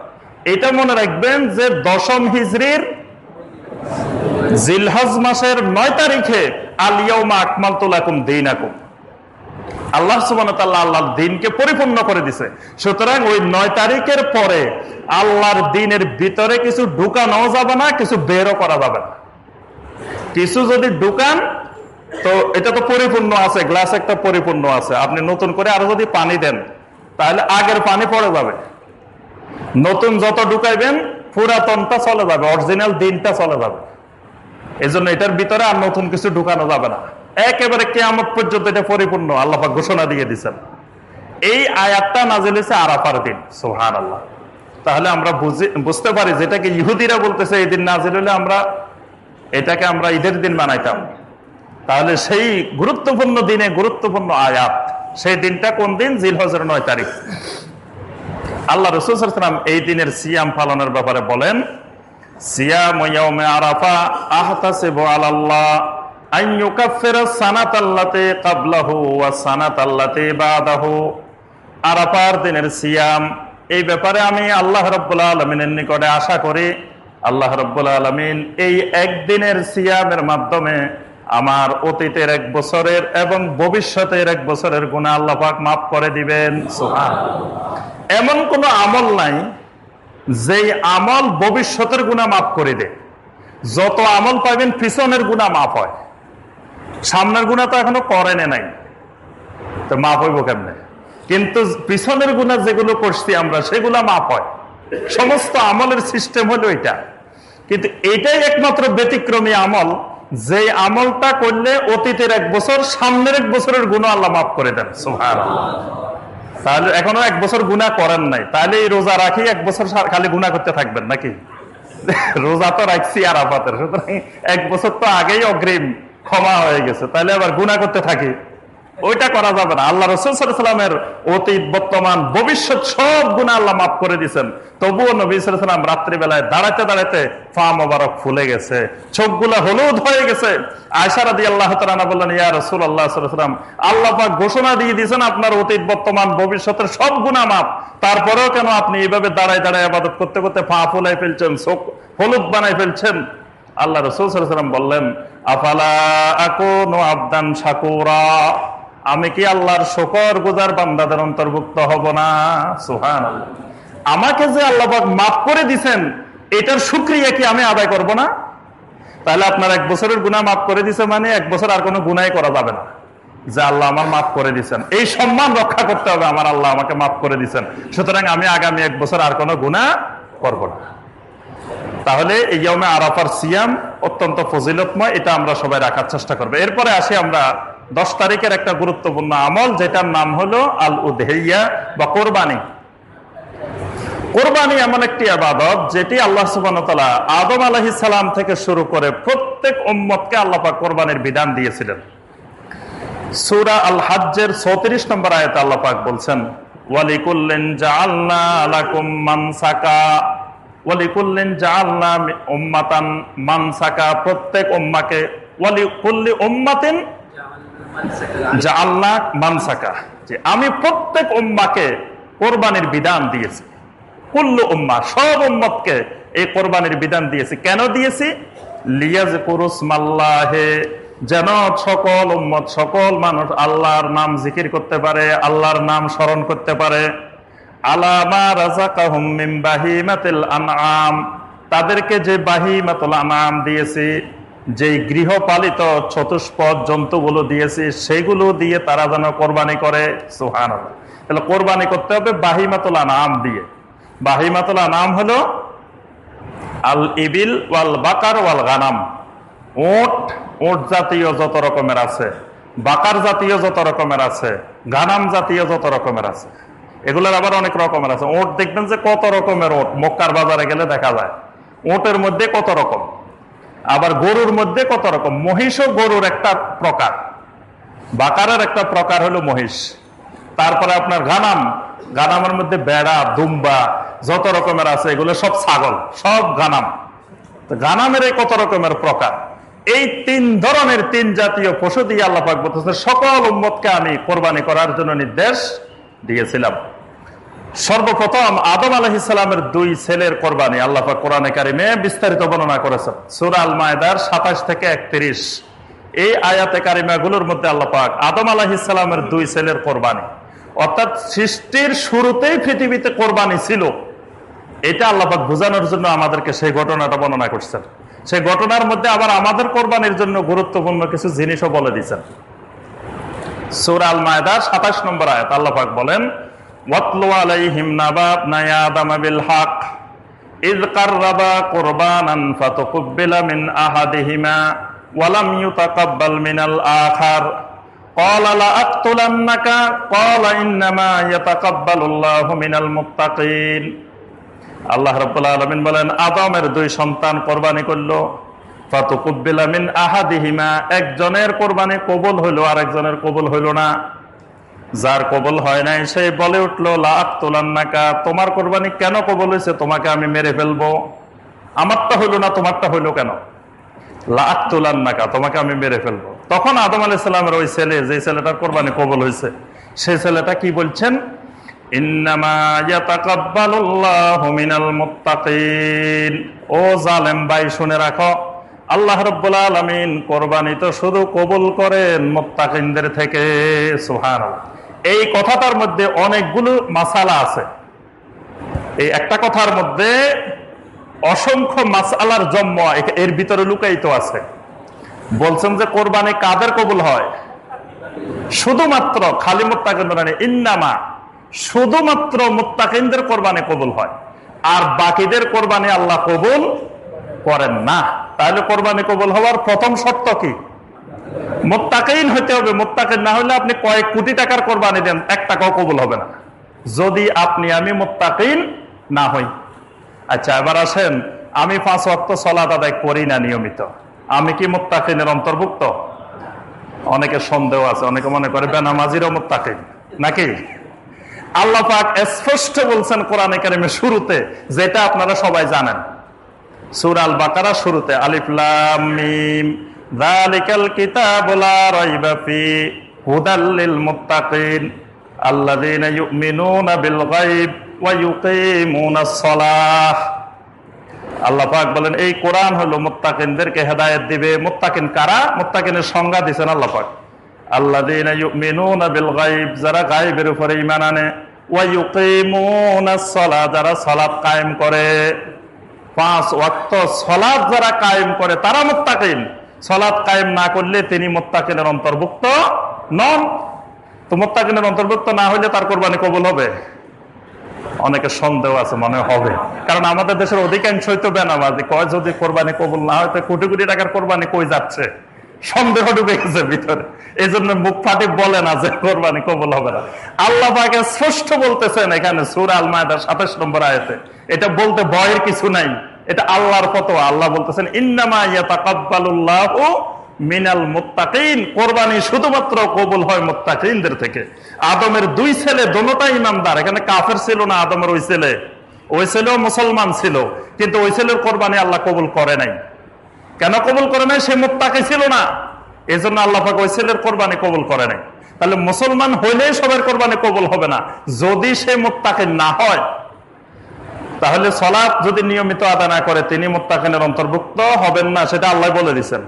এটা মনে রাখবেন যে দশম হিজড়ির জিলহজ মাসের নয় তারিখে আলিয়াউমা আকমাল তুলাকুম দিন আকুম আল্লাহ সুবান আল্লাহর দিনকে পরিপূর্ণ করে দিছে। সুতরাং ওই নয় তারিখের পরে আল্লাহর দিনের ভিতরে কিছু ঢুকানো যাবে না, কিছু বেরও করা যাবে না। কিছু যদি ঢুকান, তো এটা তো পরিপূর্ণ আছে, গ্লাস একটা পরিপূর্ণ আছে। আপনি নতুন করে আরও যদি পানি দেন তাহলে আগের পানি পড়ে যাবে। নতুন যত ঢুকাইবেন, পুরাতনটা চলে যাবে অরিজিনাল দিনটা চলে যাবে। এই জন্য এটার ভিতরে আর নতুন কিছু ঢুকানো যাবে না। একেবারে কেয়ামত পর্যন্ত এটা পরিপূর্ণ, আল্লাহ ঘোষণা দিয়ে দিচ্ছেন এই আয়াতটা নাজিল হয়েছে আরাফার দিন সোহান আল্লাহ তাহলে আমরা বুঝি বুঝতে পারি যেটাকে ইহুদিরা বলতেছে, এই দিন নাজিল হলে আমরা এটাকে আমরা ঈদের দিন বানাইতাম। তাহলে সেই গুরুত্বপূর্ণ দিনে গুরুত্বপূর্ণ আয়াত। সেই দিনটা কোন দিন? জিল হজের নয় তারিখ। আল্লাহ রসুলাম এই দিনের সিয়াম পালনের ব্যাপারে বলেন আরাফা আরাফার দিনের সিয়াম, এই ব্যাপারে আমি আল্লাহ রাব্বুল আলামিনের নিকটে আশা করি, আল্লাহ রাব্বুল আলামিন এই একদিনের সিয়ামের মাধ্যমে আমার অতীতের এক বছরের এবং ভবিষ্যতের এক বছরের গুণা আল্লাহ পাক মাফ করে দিবেন। এমন কোনো আমল নাই যেই আমল ভবিষ্যতের গুণা মাফ করে দে যত আমল পাবেন পিছনের গুণা মাফ হয়। সামনের গুণা তো এখনও করেনে নাই। তো মাফ হইব কেমনে? কিন্তু পিছনের গুণা যেগুলো করছি আমরা, সেগুলা মাফ হয়। সমস্ত আমলের সিস্টেম হলো এটা। কিন্তু এটাই একমাত্র ব্যতিক্রমী আমল যে আমলটা করলে অতীতের এক বছর, সামনের এক বছরের গুণ আল্লাহ মাফ করে দেন। তাহলে এখনও এক বছর গুণা করেন নাই। তাহলে এই রোজা রাখি এক বছর খালি গুণা করতে থাকবেন নাকি? (laughs) রোজা তো রাখছি আর আপাতের সুতরাং এক বছর তো আগেই অগ্রিম ক্ষমা হয়ে গেছে। তাহলে আবার গুণা করতে থাকি। ওইটা করা যাবে না। আল্লাহ রসুল সাল্লামের অতীত, বর্তমান, ভবিষ্যৎ সব গুণা আল্লাহ মাফ করে দিচ্ছেন তবুও নবী রাত্রিবেলায় দাঁড়াতে দাঁড়াতে ফা মোবারক ফুলে গেছে, চোখগুলা হলুদ হয়ে গেছে। আয়সারা দিয়ে আল্লাহ তালা বললেন, ইয়া রসুল আল্লাহ সাল্লাম আল্লাহ ঘোষণা দিয়ে দিয়েছেন আপনার অতীত, বর্তমান, ভবিষ্যতের সব গুণা মাপ তারপরেও কেন আপনি এইভাবে দাঁড়ায় দাঁড়ায় আবাদত করতে করতে ফা ফুলাই ফেলছেন, চোখ হলুদ বানাই ফেলছেন? আল্লাহ রসুল সাল্লাম বললেন, আফালা আকোন আবদান সাকুরা আমি কি আল্লাহর শকর গুজার বান্দাদের অন্তর্ভুক্ত হব না? সুহান আমাকে যে আল্লাহ মাফ করে দিছেন, এটার সুক্রিয়া কি আমি আদায় করব না? তাহলে আপনার এক বছরের গুণা মাফ করে দিছে মানে এক বছর আর কোনো গুণাই করা যাবে না। যে আল্লাহ আমার মাফ করে দিচ্ছেন এই সম্মান রক্ষা করতে হবে, আমার আল্লাহ আমাকে মাফ করে দিচ্ছেন সুতরাং আমি আগামী এক বছর আর কোনো গুণা করব না। তাহলে এই ইয়মে আরাফার সিয়াম অত্যন্ত ফজিলতময়, এটা আমরা সবাই রাখার চেষ্টা করব। এরপরে আসি আমরা দশ তারিখের একটা গুরুত্বপূর্ণ আমল, যেটার নাম হলো আল উদহেইয়া বা কোরবানি। কোরবানি এমন একটি আবাদত যেটি আল্লাহ সুবান আদম আলহি সালাম থেকে শুরু করে প্রত্যেক উম্মতকে আল্লাপা কোরবানির বিধান দিয়েছিলেন। সুরা আল হাজ্জের চৌত্রিশ নম্বর আয়তে আল্লাপাক বলছেন, ওয়ালিকুল্লেন জাআলনা লাকুম মানসাকা প্রত্যেক উম্মাকে জাআলনা মানসাকা, যে আমি প্রত্যেক উম্মাকে কোরবানির বিধান দিয়েছি। কুল্লু উম্মা, সব উম্মতকে এই কোরবানির বিধান দিয়েছি। কেন দিয়েছি? লিয়াজ পুরুষ মাল্লাহে যেন সকল উম্মত, সকল মানুষ আল্লাহর নাম জিকির করতে পারে, আল্লাহর নাম স্মরণ করতে পারে। আলামা রাজাকাহুম মিন বাহিমাতিল আনআম, তাদেরকে যে বাহিমাতুল আনআম দিয়েছি যে গৃহপালিত চতুষ্পদ জন্তুগুলো দিয়েছি, সেগুলো দিয়ে তারা যেন কোরবানি করে। সুবহানাল্লাহ। তাহলে কোরবানি করতে হবে বাহিমাতুল নাম দিয়ে। বাহিমাতুল নাম হলো আল ইবিল ওয়াল বাকার ওয়াল গানাম। ওট ওট জাতীয় যত রকমের আছে, বাকার জাতীয় যত রকমের আছে, গানাম জাতীয় যত রকমের আছে, এগুলোর আবার অনেক রকমের আছে। ওট দেখবেন যে কত রকমের ওট, মক্কার বাজারে গেলে দেখা যায়। ওটের মধ্যে কত রকম? আবার গরুর মধ্যে কত রকম? মহিষ ও গরুর একটা প্রকার। বাকারের একটা প্রকার হলো মহিষ। তারপরে আপনার গানাম। গানামের মধ্যে বেড়া, দুম্বা, যত রকমের আছে, এগুলো সব ছাগল, সব গানাম। গানামের কত রকমের প্রকার? এই তিন ধরনের তিন জাতীয় পশু দিয়ে আল্লাপাক বলতেছে সকল উম্মতকে আমি কোরবানি করার জন্য নির্দেশ দিয়েছিলাম। সর্বপ্রথম আদম আলহিসামের দুই ছেলের কোরবানি আল্লাপাক কোরআনে কারিমে বিস্তারিত বর্ণনা করেছেন। সুরাল মায়দার সাতাশ থেকে একত্রিশ। এই আয়াতে কারিমাগুলোর মধ্যে আল্লাপাক আদম আলাহিসাল্লামের দুই ছেলের কোরবানি। অর্থাৎ সৃষ্টির শুরুতেই পৃথিবীতে কোরবানি ছিল। এটা আল্লাপাক বোঝানোর জন্য আমাদেরকে সেই ঘটনাটা বর্ণনা করছেন। সেই ঘটনার মধ্যে আবার আমাদের কোরবানির জন্য গুরুত্বপূর্ণ কিছু জিনিসও বলে দিচ্ছেন। সুরাল মায়দার সাতাশ নম্বর আয়াত আল্লাপাক বলেন ওয়াতলু আলাইহিম নাবাব নায়াদাম বিল হক إذ قربا قربانا فتقبل من أحدهما ولم يتقبل من الآخر قال لأقتلنك قال إنما يتقبل الله من المتقين আল্লাহ রব্বুল আলমিন বলেন আদমের দুই সন্তান কোরবানি করলো ফাতুকুব্বিলা মিন আহাদিহিমা একজনের কোরবানি কবুল হইলো আর একজনের কবুল হইল না যার কবল হয় নাই, সে বলে উঠল লাখ তোলান্নাকা, তোমার কোরবানি কেন কবল হয়েছে? তোমাকে আমি মেরে ফেলব। আমারটা হইল না, তোমারটা হইল কেন? লাখ তোলান্নাকা, তোমাকে আমি মেরে ফেলব। তখন আদম আলাইসাল্লামের ওই ছেলে, যে ছেলেটার কোরবানি কবল হয়েছে সেই ছেলেটা কি বলছেন? ও শুনে রাখো, আল্লাহ কোরবানি তো শুধু কবুল করেন মোত্তাকিনদের থেকে। সুহান এই কথাটার মধ্যে অনেকগুলো মাসালা আছে। এই একটা কথার মধ্যে অসংখ্য মাসালার জন্ম এর ভিতরে লুকাইতে আছে। বলছেন যে, কোরবানি কাদের কবুল হয়? শুধুমাত্র খালি মোত্তাকিন ইন্নামা। শুধুমাত্র মোত্তাকিনদের কোরবানি কবুল হয়। আর বাকিদের কোরবানি আল্লাহ কবুল করেন না। তাহলে কোরবানি কবুল হওয়ার প্রথম শর্ত কি? মোত্তাকিন হইতে হবে, মোত্তাকিন না হলে আপনি কয়েক কোটি টাকার কোরবানি দেন, এক টাকাও কবুল হবে না। যদি আপনি আমি মোত্তাকিন না হই। আচ্ছা এবার আসেন, আমি পাঁচ অক্ট সলাদ আদায় করি না নিয়মিত। আমি কি মোত্তাকিনের অন্তর্ভুক্ত? অনেকে সন্দেহ আছে, অনেকে মনে করে বেনামাজির মোত্তাকিন। নাকি? আল্লাহ পাক স্পষ্ট বলছেন কোরআনে কারিমের শুরুতে, যেটা আপনারা সবাই জানেন। সুর আল বাকারা শুরুতে আলিফলাম মিম। যালিকাল কিতাবু লা রাইবা ফি হুদাল লিল মুত্তাকিন, আল্লাযীনা ইউমিনুনা বিল গায়ব ওয়া ইউকিমুনাস সালাহ। আল্লাহ পাক বলেন, এই কোরআন হলো মুত্তাকিনদেরকে হেদায়েত দিবে। মুত্তাকিন কারা? মুত্তাকিনের সংজ্ঞা দিবেন আল্লাহ পাক। আল্লাযীনা যারা গায়বের উপরে ঈমান আনে কায়েম পাঁচ কায়েম তারা মোত্তাকিন। সলাদ কায়েম না করলে তিনি মোত্তাকিনের অন্তর্ভুক্ত নন। তো মোত্তাকিনের অন্তর্ভুক্ত না হলে তার কোরবানি কবুল হবে? অনেকে সন্দেহ আছে, মনে হবে। কারণ আমাদের দেশের অধিকাংশই তো বেনামাজি। কয় যদি কোরবানি কবুল না হয়, তো কোটি কোটি টাকার কোরবানি কই যাচ্ছে? সন্দেহ ঢুকে গেছে ভিতরে। এই জন্য মুখ ফাটি বলে না যে কোরবানি কবুল হবে না। আল্লাহ পাকে স্পষ্ট বলতেছেন এখানে সুর আল মায়দার সাতাশ নম্বর আয়তে। এটা বলতে ভয়ের কিছু নাই। এটা আল্লাহর কত আল্লাহ বলতেছেন, ইন্নামা ইয়াতাকাব্বালুল্লাহু মিনাল মুত্তাকিন। কোরবানি শুধুমাত্র কবুল হয় মুত্তাকিনদের থেকে। আদমের দুই ছেলে দোনোটাই ইমানদার। এখানে কাফের ছিল না, আদমের ওই ছেলে। ওই ছেলেও মুসলমান ছিল, কিন্তু ওই ছেলের কোরবানি আল্লাহ কবুল করে নাই। কেন কবুল করে নাই? সে মুত্তাকি ছিল না। এই জন্য আল্লাহ ওই ছেলের কোরবানি কবুল করে নাই। তাহলে মুসলমান হইলেই সবের কোরবানি কবুল হবে না। যদি সে মুত্তাকি না হয় তাহলে সলাপ যদি নিয়মিত আদা না করে তিনি মোত্তাকিনের অন্তর্ভুক্ত হবেন না, সেটা আল্লাহ বলে দিচ্ছেন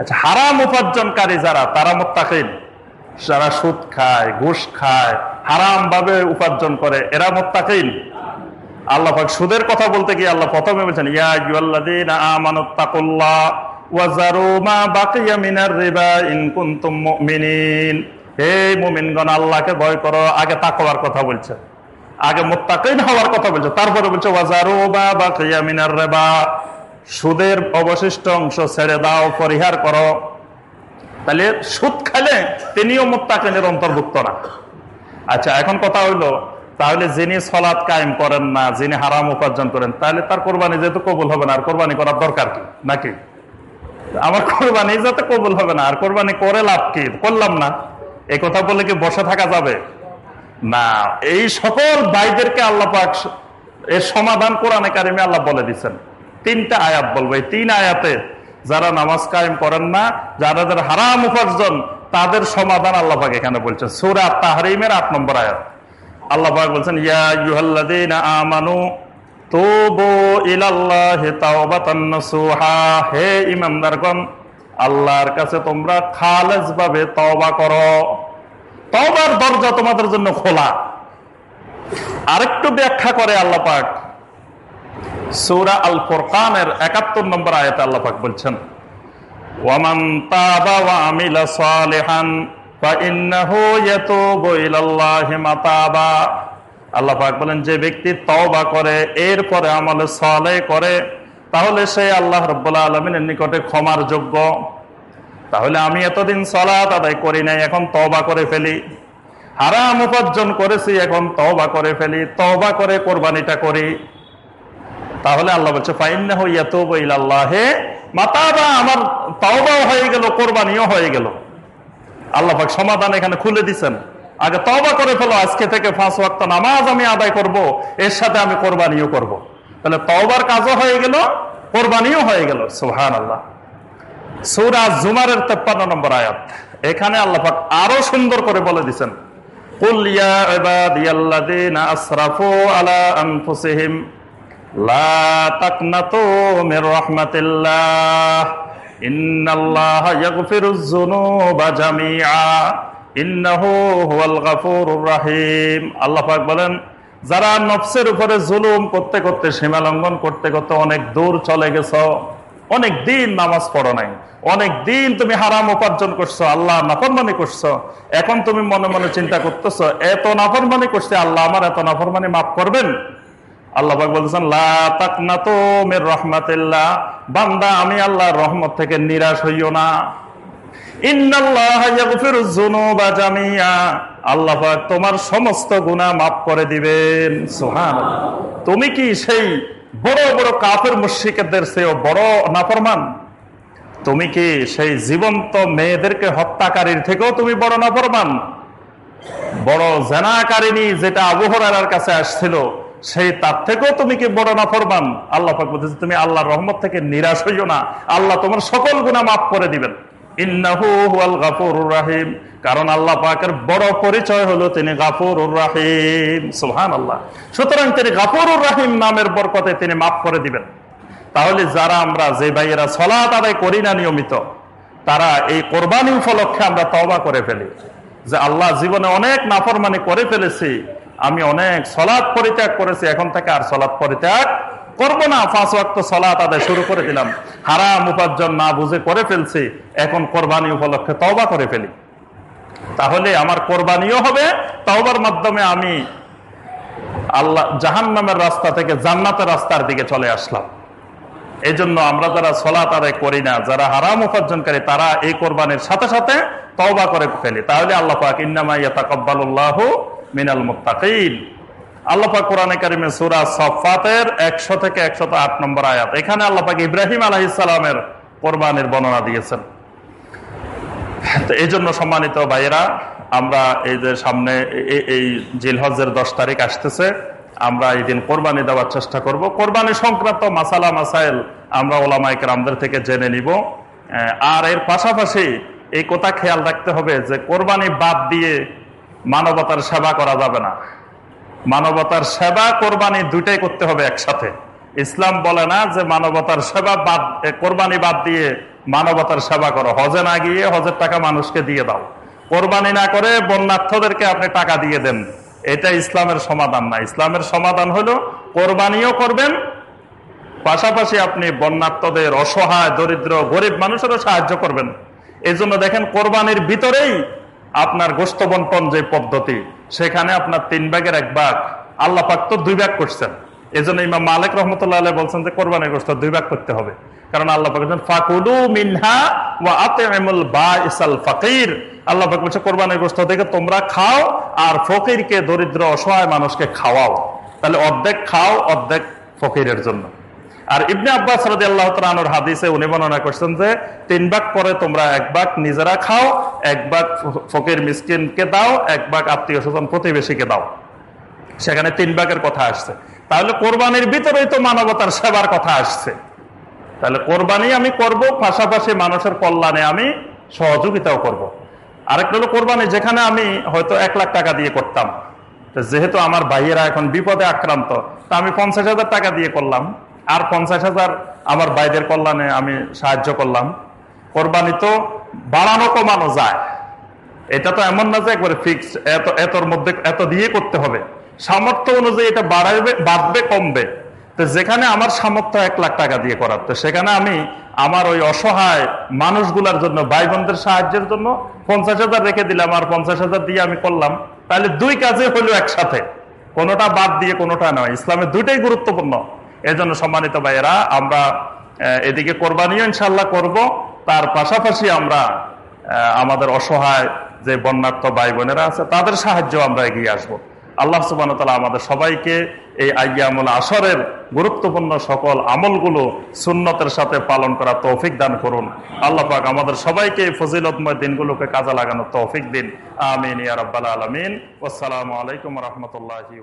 আচ্ছা হারাম উপার্জনকারী যারা, তারা মোত্তাকিন। যারা সুদ খায়, ঘুষ খায় হারাম ভাবে উপার্জন করে, এরা মোত্তাকিন। আল্লাহ সুদের কথা বলতে গিয়ে আল্লাহ প্রথমে বলছেন আল্লাহকে ভয় করো, আগে তাকওয়ার কথা বলছেন আগে মোত্তাকিন হওয়ার কথা বলছে, তারপরে বলছে, ওয়াজারু মা বাকিয়া মিনার রিবা সুদের অবশিষ্ট অংশ ছেড়ে দাও, পরিহার করো। তাহলে সুদ খাইলে তিনিও মোত্তাকিনের অন্তর্ভুক্ত না। আচ্ছা এখন কথা হইল, তাহলে যিনি সলাদ কায়েম করেন না, যিনি হারাম উপার্জন করেন, তাহলে তার কোরবানি যেহেতু কবুল হবে না, আর কোরবানি করার দরকার কি, নাকি? আমার কোরবানি যাতে কবুল হবে না, আর কোরবানি করে লাভ কি? করলাম না। এই কথা বলে কি বসে থাকা যাবে? না। এই সকল ভাইদেরকে আল্লাহ পাক এর সমাধান কোরআনে কারিমে আল্লাহ বলে দিচ্ছেন তিনটা আয়াত বলব। এই তিন আয়াতে যারা নামাজ কায়েম করেন না, যারা যারা হারাম উপার্জন, তাদের সমাধান আল্লাহ পাক এখানে বলছেন। সুরা তাহরিমের আট নম্বর আয়াত। আল্লাহ পাক বলছেন, ইয়া ইউহাল্লাযীনা আমানু হে ঈমানদারগণ আল্লাহর কাছে তোমরা খালেজ ভাবে তওবা করো। তওবার দরজা তোমাদের জন্য খোলা। আরেকটু ব্যাখ্যা করে আল্লাহ পাক। সূরা আল ফুরকানের 71 নম্বর আয়াতে আল্লাহ পাক বলছেন, ওয়ামান ওয়া আমিলা সালিহান আল্লাহ পাক বলেন, যে ব্যক্তি তওবা করে, এরপরে আমলে সালেহ করে, তাহলে সে আল্লাহ রাব্বুল আলামিনের নিকটে ক্ষমার যোগ্য। তাহলে আমি এতদিন সালাত আদায় করি নাই, এখন তবা করে ফেলি। হারাম উপার্জন করেছি, এখন তবা করে ফেলি, তওবা করে কোরবানিটা করি। তাহলে আল্লাহ বলছে ফাইন্না হইয়া তো মাতাবা আমার তাওবাও হয়ে গেল, কোরবানিও হয়ে গেল। আল্লাহ সমাধান এখানে খুলে দিচ্ছেন আগে তবা করে ফেলো, আজকে থেকে পাঁচ ওয়াক্ত নামাজ আমি আদায় করব, এর সাথে আমি কোরবানিও করব। তাহলে তওবার কাজও হয়ে গেল, কোরবানিও হয়ে গেল। সুহান আল্লাহ সৌরা জুমারের তেপ্পান্ন নম্বর আয়াত। এখানে আল্লাহ আরও সুন্দর করে বলে দিচ্ছেন বলেন, যারা নফসের উপরে জুলুম করতে করতে সীমা লঙ্ঘন করতে করতে অনেক দূর চলে গেছো অনেক দিন নামাজ পড়ো নাই। অনেক দিন তুমি হারাম উপার্জন করছ, আল্লাহ নাফরমানি করছ। এখন তুমি মনে মনে চিন্তা করতেছো, এত নাফরমানি করছে আল্লাহ আমার, এত নাফরমানি মাফ করবেন? আল্লাহ বান্দা, আমি রহমত থেকে নিরাশ হইও না। তোমার সমস্ত গুণা মাফ করে দিবেন। তুমি কি সেই বড় বড় কাফের মুশিকদের চেয়েও বড় নাফরমান। তুমি কি সেই জীবন্ত মেয়েদেরকে হত্যাকারীর থেকেও তুমি বড় না প্রমাণ বড় জেনাকারিনী যেটা আবহরার কাছে আসছিল, সেই তার থেকেও তুমি কি বড় না ফরমান আল্লাহ তুমি আল্লাহর রহমত থেকে নিরাশ হইও না। আল্লাহ তোমার সকল গুণা মাফ করে দিবেন। ইন্নাহু হুয়াল রাহিম। কারণ আল্লাহ পাকের বড় পরিচয় হলো তিনি গাফুরুর রাহিম। সুবহানাল্লাহ। সুতরাং তিনি গাফুরুর রাহিম নামের বরকতে তিনি মাফ করে দিবেন। তাহলে যারা আমরা, যে ভাইয়েরা সলাত আদায় করি না নিয়মিত, তারা এই কোরবানি উপলক্ষে আমরা তবা করে ফেলি। যে আল্লাহ জীবনে অনেক নাফরমানি করে ফেলেছি, আমি অনেক সলাৎ পরিত্যাগ করেছি, এখন থেকে আর সলাৎ পরিত্যাগ করব না, পাঁচ ওয়াক্ত সলাৎ আদায় শুরু করে দিলাম। হারাম উপার্জন না বুঝে করে ফেলছি, এখন কোরবানি উপলক্ষে তওবা করে ফেলি। তাহলে আমার কোরবানিও হবে, তওবার মাধ্যমে আমি আল্লাহ জাহান্নামের রাস্তা থেকে জান্নাতের রাস্তার দিকে চলে আসলাম। এই জন্য আমরা যারা সলাত আদায় করি না, যারা হারাম উপার্জনকারী, তারা এই কোরবানির সাথে সাথে তওবা করে ফেলি। তাহলে আল্লাহ পাক, ইন্নামা ইয়াতাকাব্বালুল্লাহ মিনাল মুত্তাকিন। আল্লাহ পাক কোরআনে কারিমে সূরা সফাতের 100 থেকে 108 নম্বর আয়াত। এখানে আল্লাহ পাক ইব্রাহিম আলাইহিস সালামের কোরবানির বর্ণনা দিয়েছেন। এই জন্য সম্মানিত ভাইয়েরা, আমরা এই যে সামনে এই জিলহজের দশ তারিখ আসতেছে, আমরা এই দিন কোরবানি দেওয়ার চেষ্টা করব। কোরবানি সংক্রান্ত মাসালা, মাসাইল আমরা ওলামাইকের আমাদের থেকে জেনে নিব। আর এর পাশাপাশি এই কথা খেয়াল রাখতে হবে যে কোরবানি বাদ দিয়ে মানবতার সেবা করা যাবে না। মানবতার সেবা কোরবানি দুইটাই করতে হবে একসাথে। ইসলাম বলে না যে মানবতার সেবা বাদ কোরবানি বাদ দিয়ে মানবতার সেবা করো। হজে না গিয়ে হজের টাকা মানুষকে দিয়ে দাও। কোরবানি না করে বন্যার্থদেরকে আপনি টাকা দিয়ে দেন। এটা ইসলামের সমাধান না। ইসলামের সমাধান হলো কোরবানিও করবেন, পাশাপাশি আপনি বন্যার্থদের অসহায়, দরিদ্র, গরিব মানুষেরও সাহায্য করবেন। এই দেখেন কোরবানির ভিতরেই আপনার গোস্ত বন্টন যে পদ্ধতি, সেখানে আপনার তিন ভাগের এক ভাগ আল্লাহ পাক তো দুই ভাগ করছেন। এই জন্য ইমাম মালিক রহমতুল্লাহ আলাইহি বলছেন যে, কোরবানির গোস্ত দুই ভাগ করতে হবে। কারণ আল্লাহ পাক ফাকুলু মিনহা ওয়া আতিমুল বাইসাল ফাকির। আল্লাহ পাক বলছে, কোরবানির গোস্ত থেকে তোমরা খাও আর ফকিরকে, দরিদ্র, অসহায় মানুষকে খাওয়াও। তাহলে অর্ধেক খাও, অর্ধেক ফকিরের জন্য। আর ইবনে আব্বাস রাজি আল্লাহ তালুর হাদিসে উনি বর্ণনা করছেন যে, তিন ভাগ পরে তোমরা এক ভাগ নিজেরা খাও, এক ভাগ ফকির মিসকিনকে দাও, এক ভাগ আত্মীয় স্বজন প্রতিবেশীকে দাও। সেখানে তিন ভাগের কথা আসছে। তাহলে কোরবানির ভিতরেই তো মানবতার সেবার কথা আসছে। তাহলে কোরবানি আমি করব, পাশাপাশি মানুষের কল্যাণে আমি সহযোগিতাও করব। আরেকটা হলো কোরবানি, যেখানে আমি হয়তো এক লাখ টাকা দিয়ে করতাম। যেহেতু আমার ভাইয়েরা এখন বিপদে আক্রান্ত, তা আমি পঞ্চাশ হাজার টাকা দিয়ে করলাম। আর পঞ্চাশ হাজার আমার বাইদের কল্যাণে আমি সাহায্য করলাম। কোরবানি তো বাড়ানো কমানো যায়। এটা তো এমন না যে একবারে ফিক্স এত, এতর মধ্যে, এত দিয়ে করতে হবে। সামর্থ্য অনুযায়ী এটা বাড়াবে বাড়বে, কমবে। তো যেখানে আমার সামর্থ্য এক লাখ টাকা দিয়ে করার, তো সেখানে আমি আমার ওই অসহায় মানুষগুলার জন্য ভাই বোনদের সাহায্যের জন্য পঞ্চাশ হাজার রেখে দিলাম আর পঞ্চাশ হাজার দিয়ে আমি করলাম। তাহলে দুই কাজে হলো একসাথে। কোনোটা বাদ দিয়ে কোনোটা নয়। ইসলামের দুইটাই গুরুত্বপূর্ণ। এই জন্য সম্মানিত ভাইয়েরা, আমরা এদিকে কোরবানিও ইনশাল্লাহ করব। তার পাশাপাশি আমরা আমাদের অসহায় যে বন্যার্থ ভাই বোনেরা আছে, তাদের সাহায্য আমরা এগিয়ে আসব। আল্লাহ সুবান তালা আমাদের সবাইকে এই আইয়ামুল আসরের গুরুত্বপূর্ণ সকল আমলগুলো সুন্নতের সাথে পালন করা তৌফিক দান করুন। আল্লাহ পাক আমাদের সবাইকে এই ফজিলতময় দিনগুলোকে কাজে লাগানোর তৌফিক দিন। আমিন ইয়া রাব্বাল আলামিন। আসসালামু আলাইকুম রহমতুল্লাহি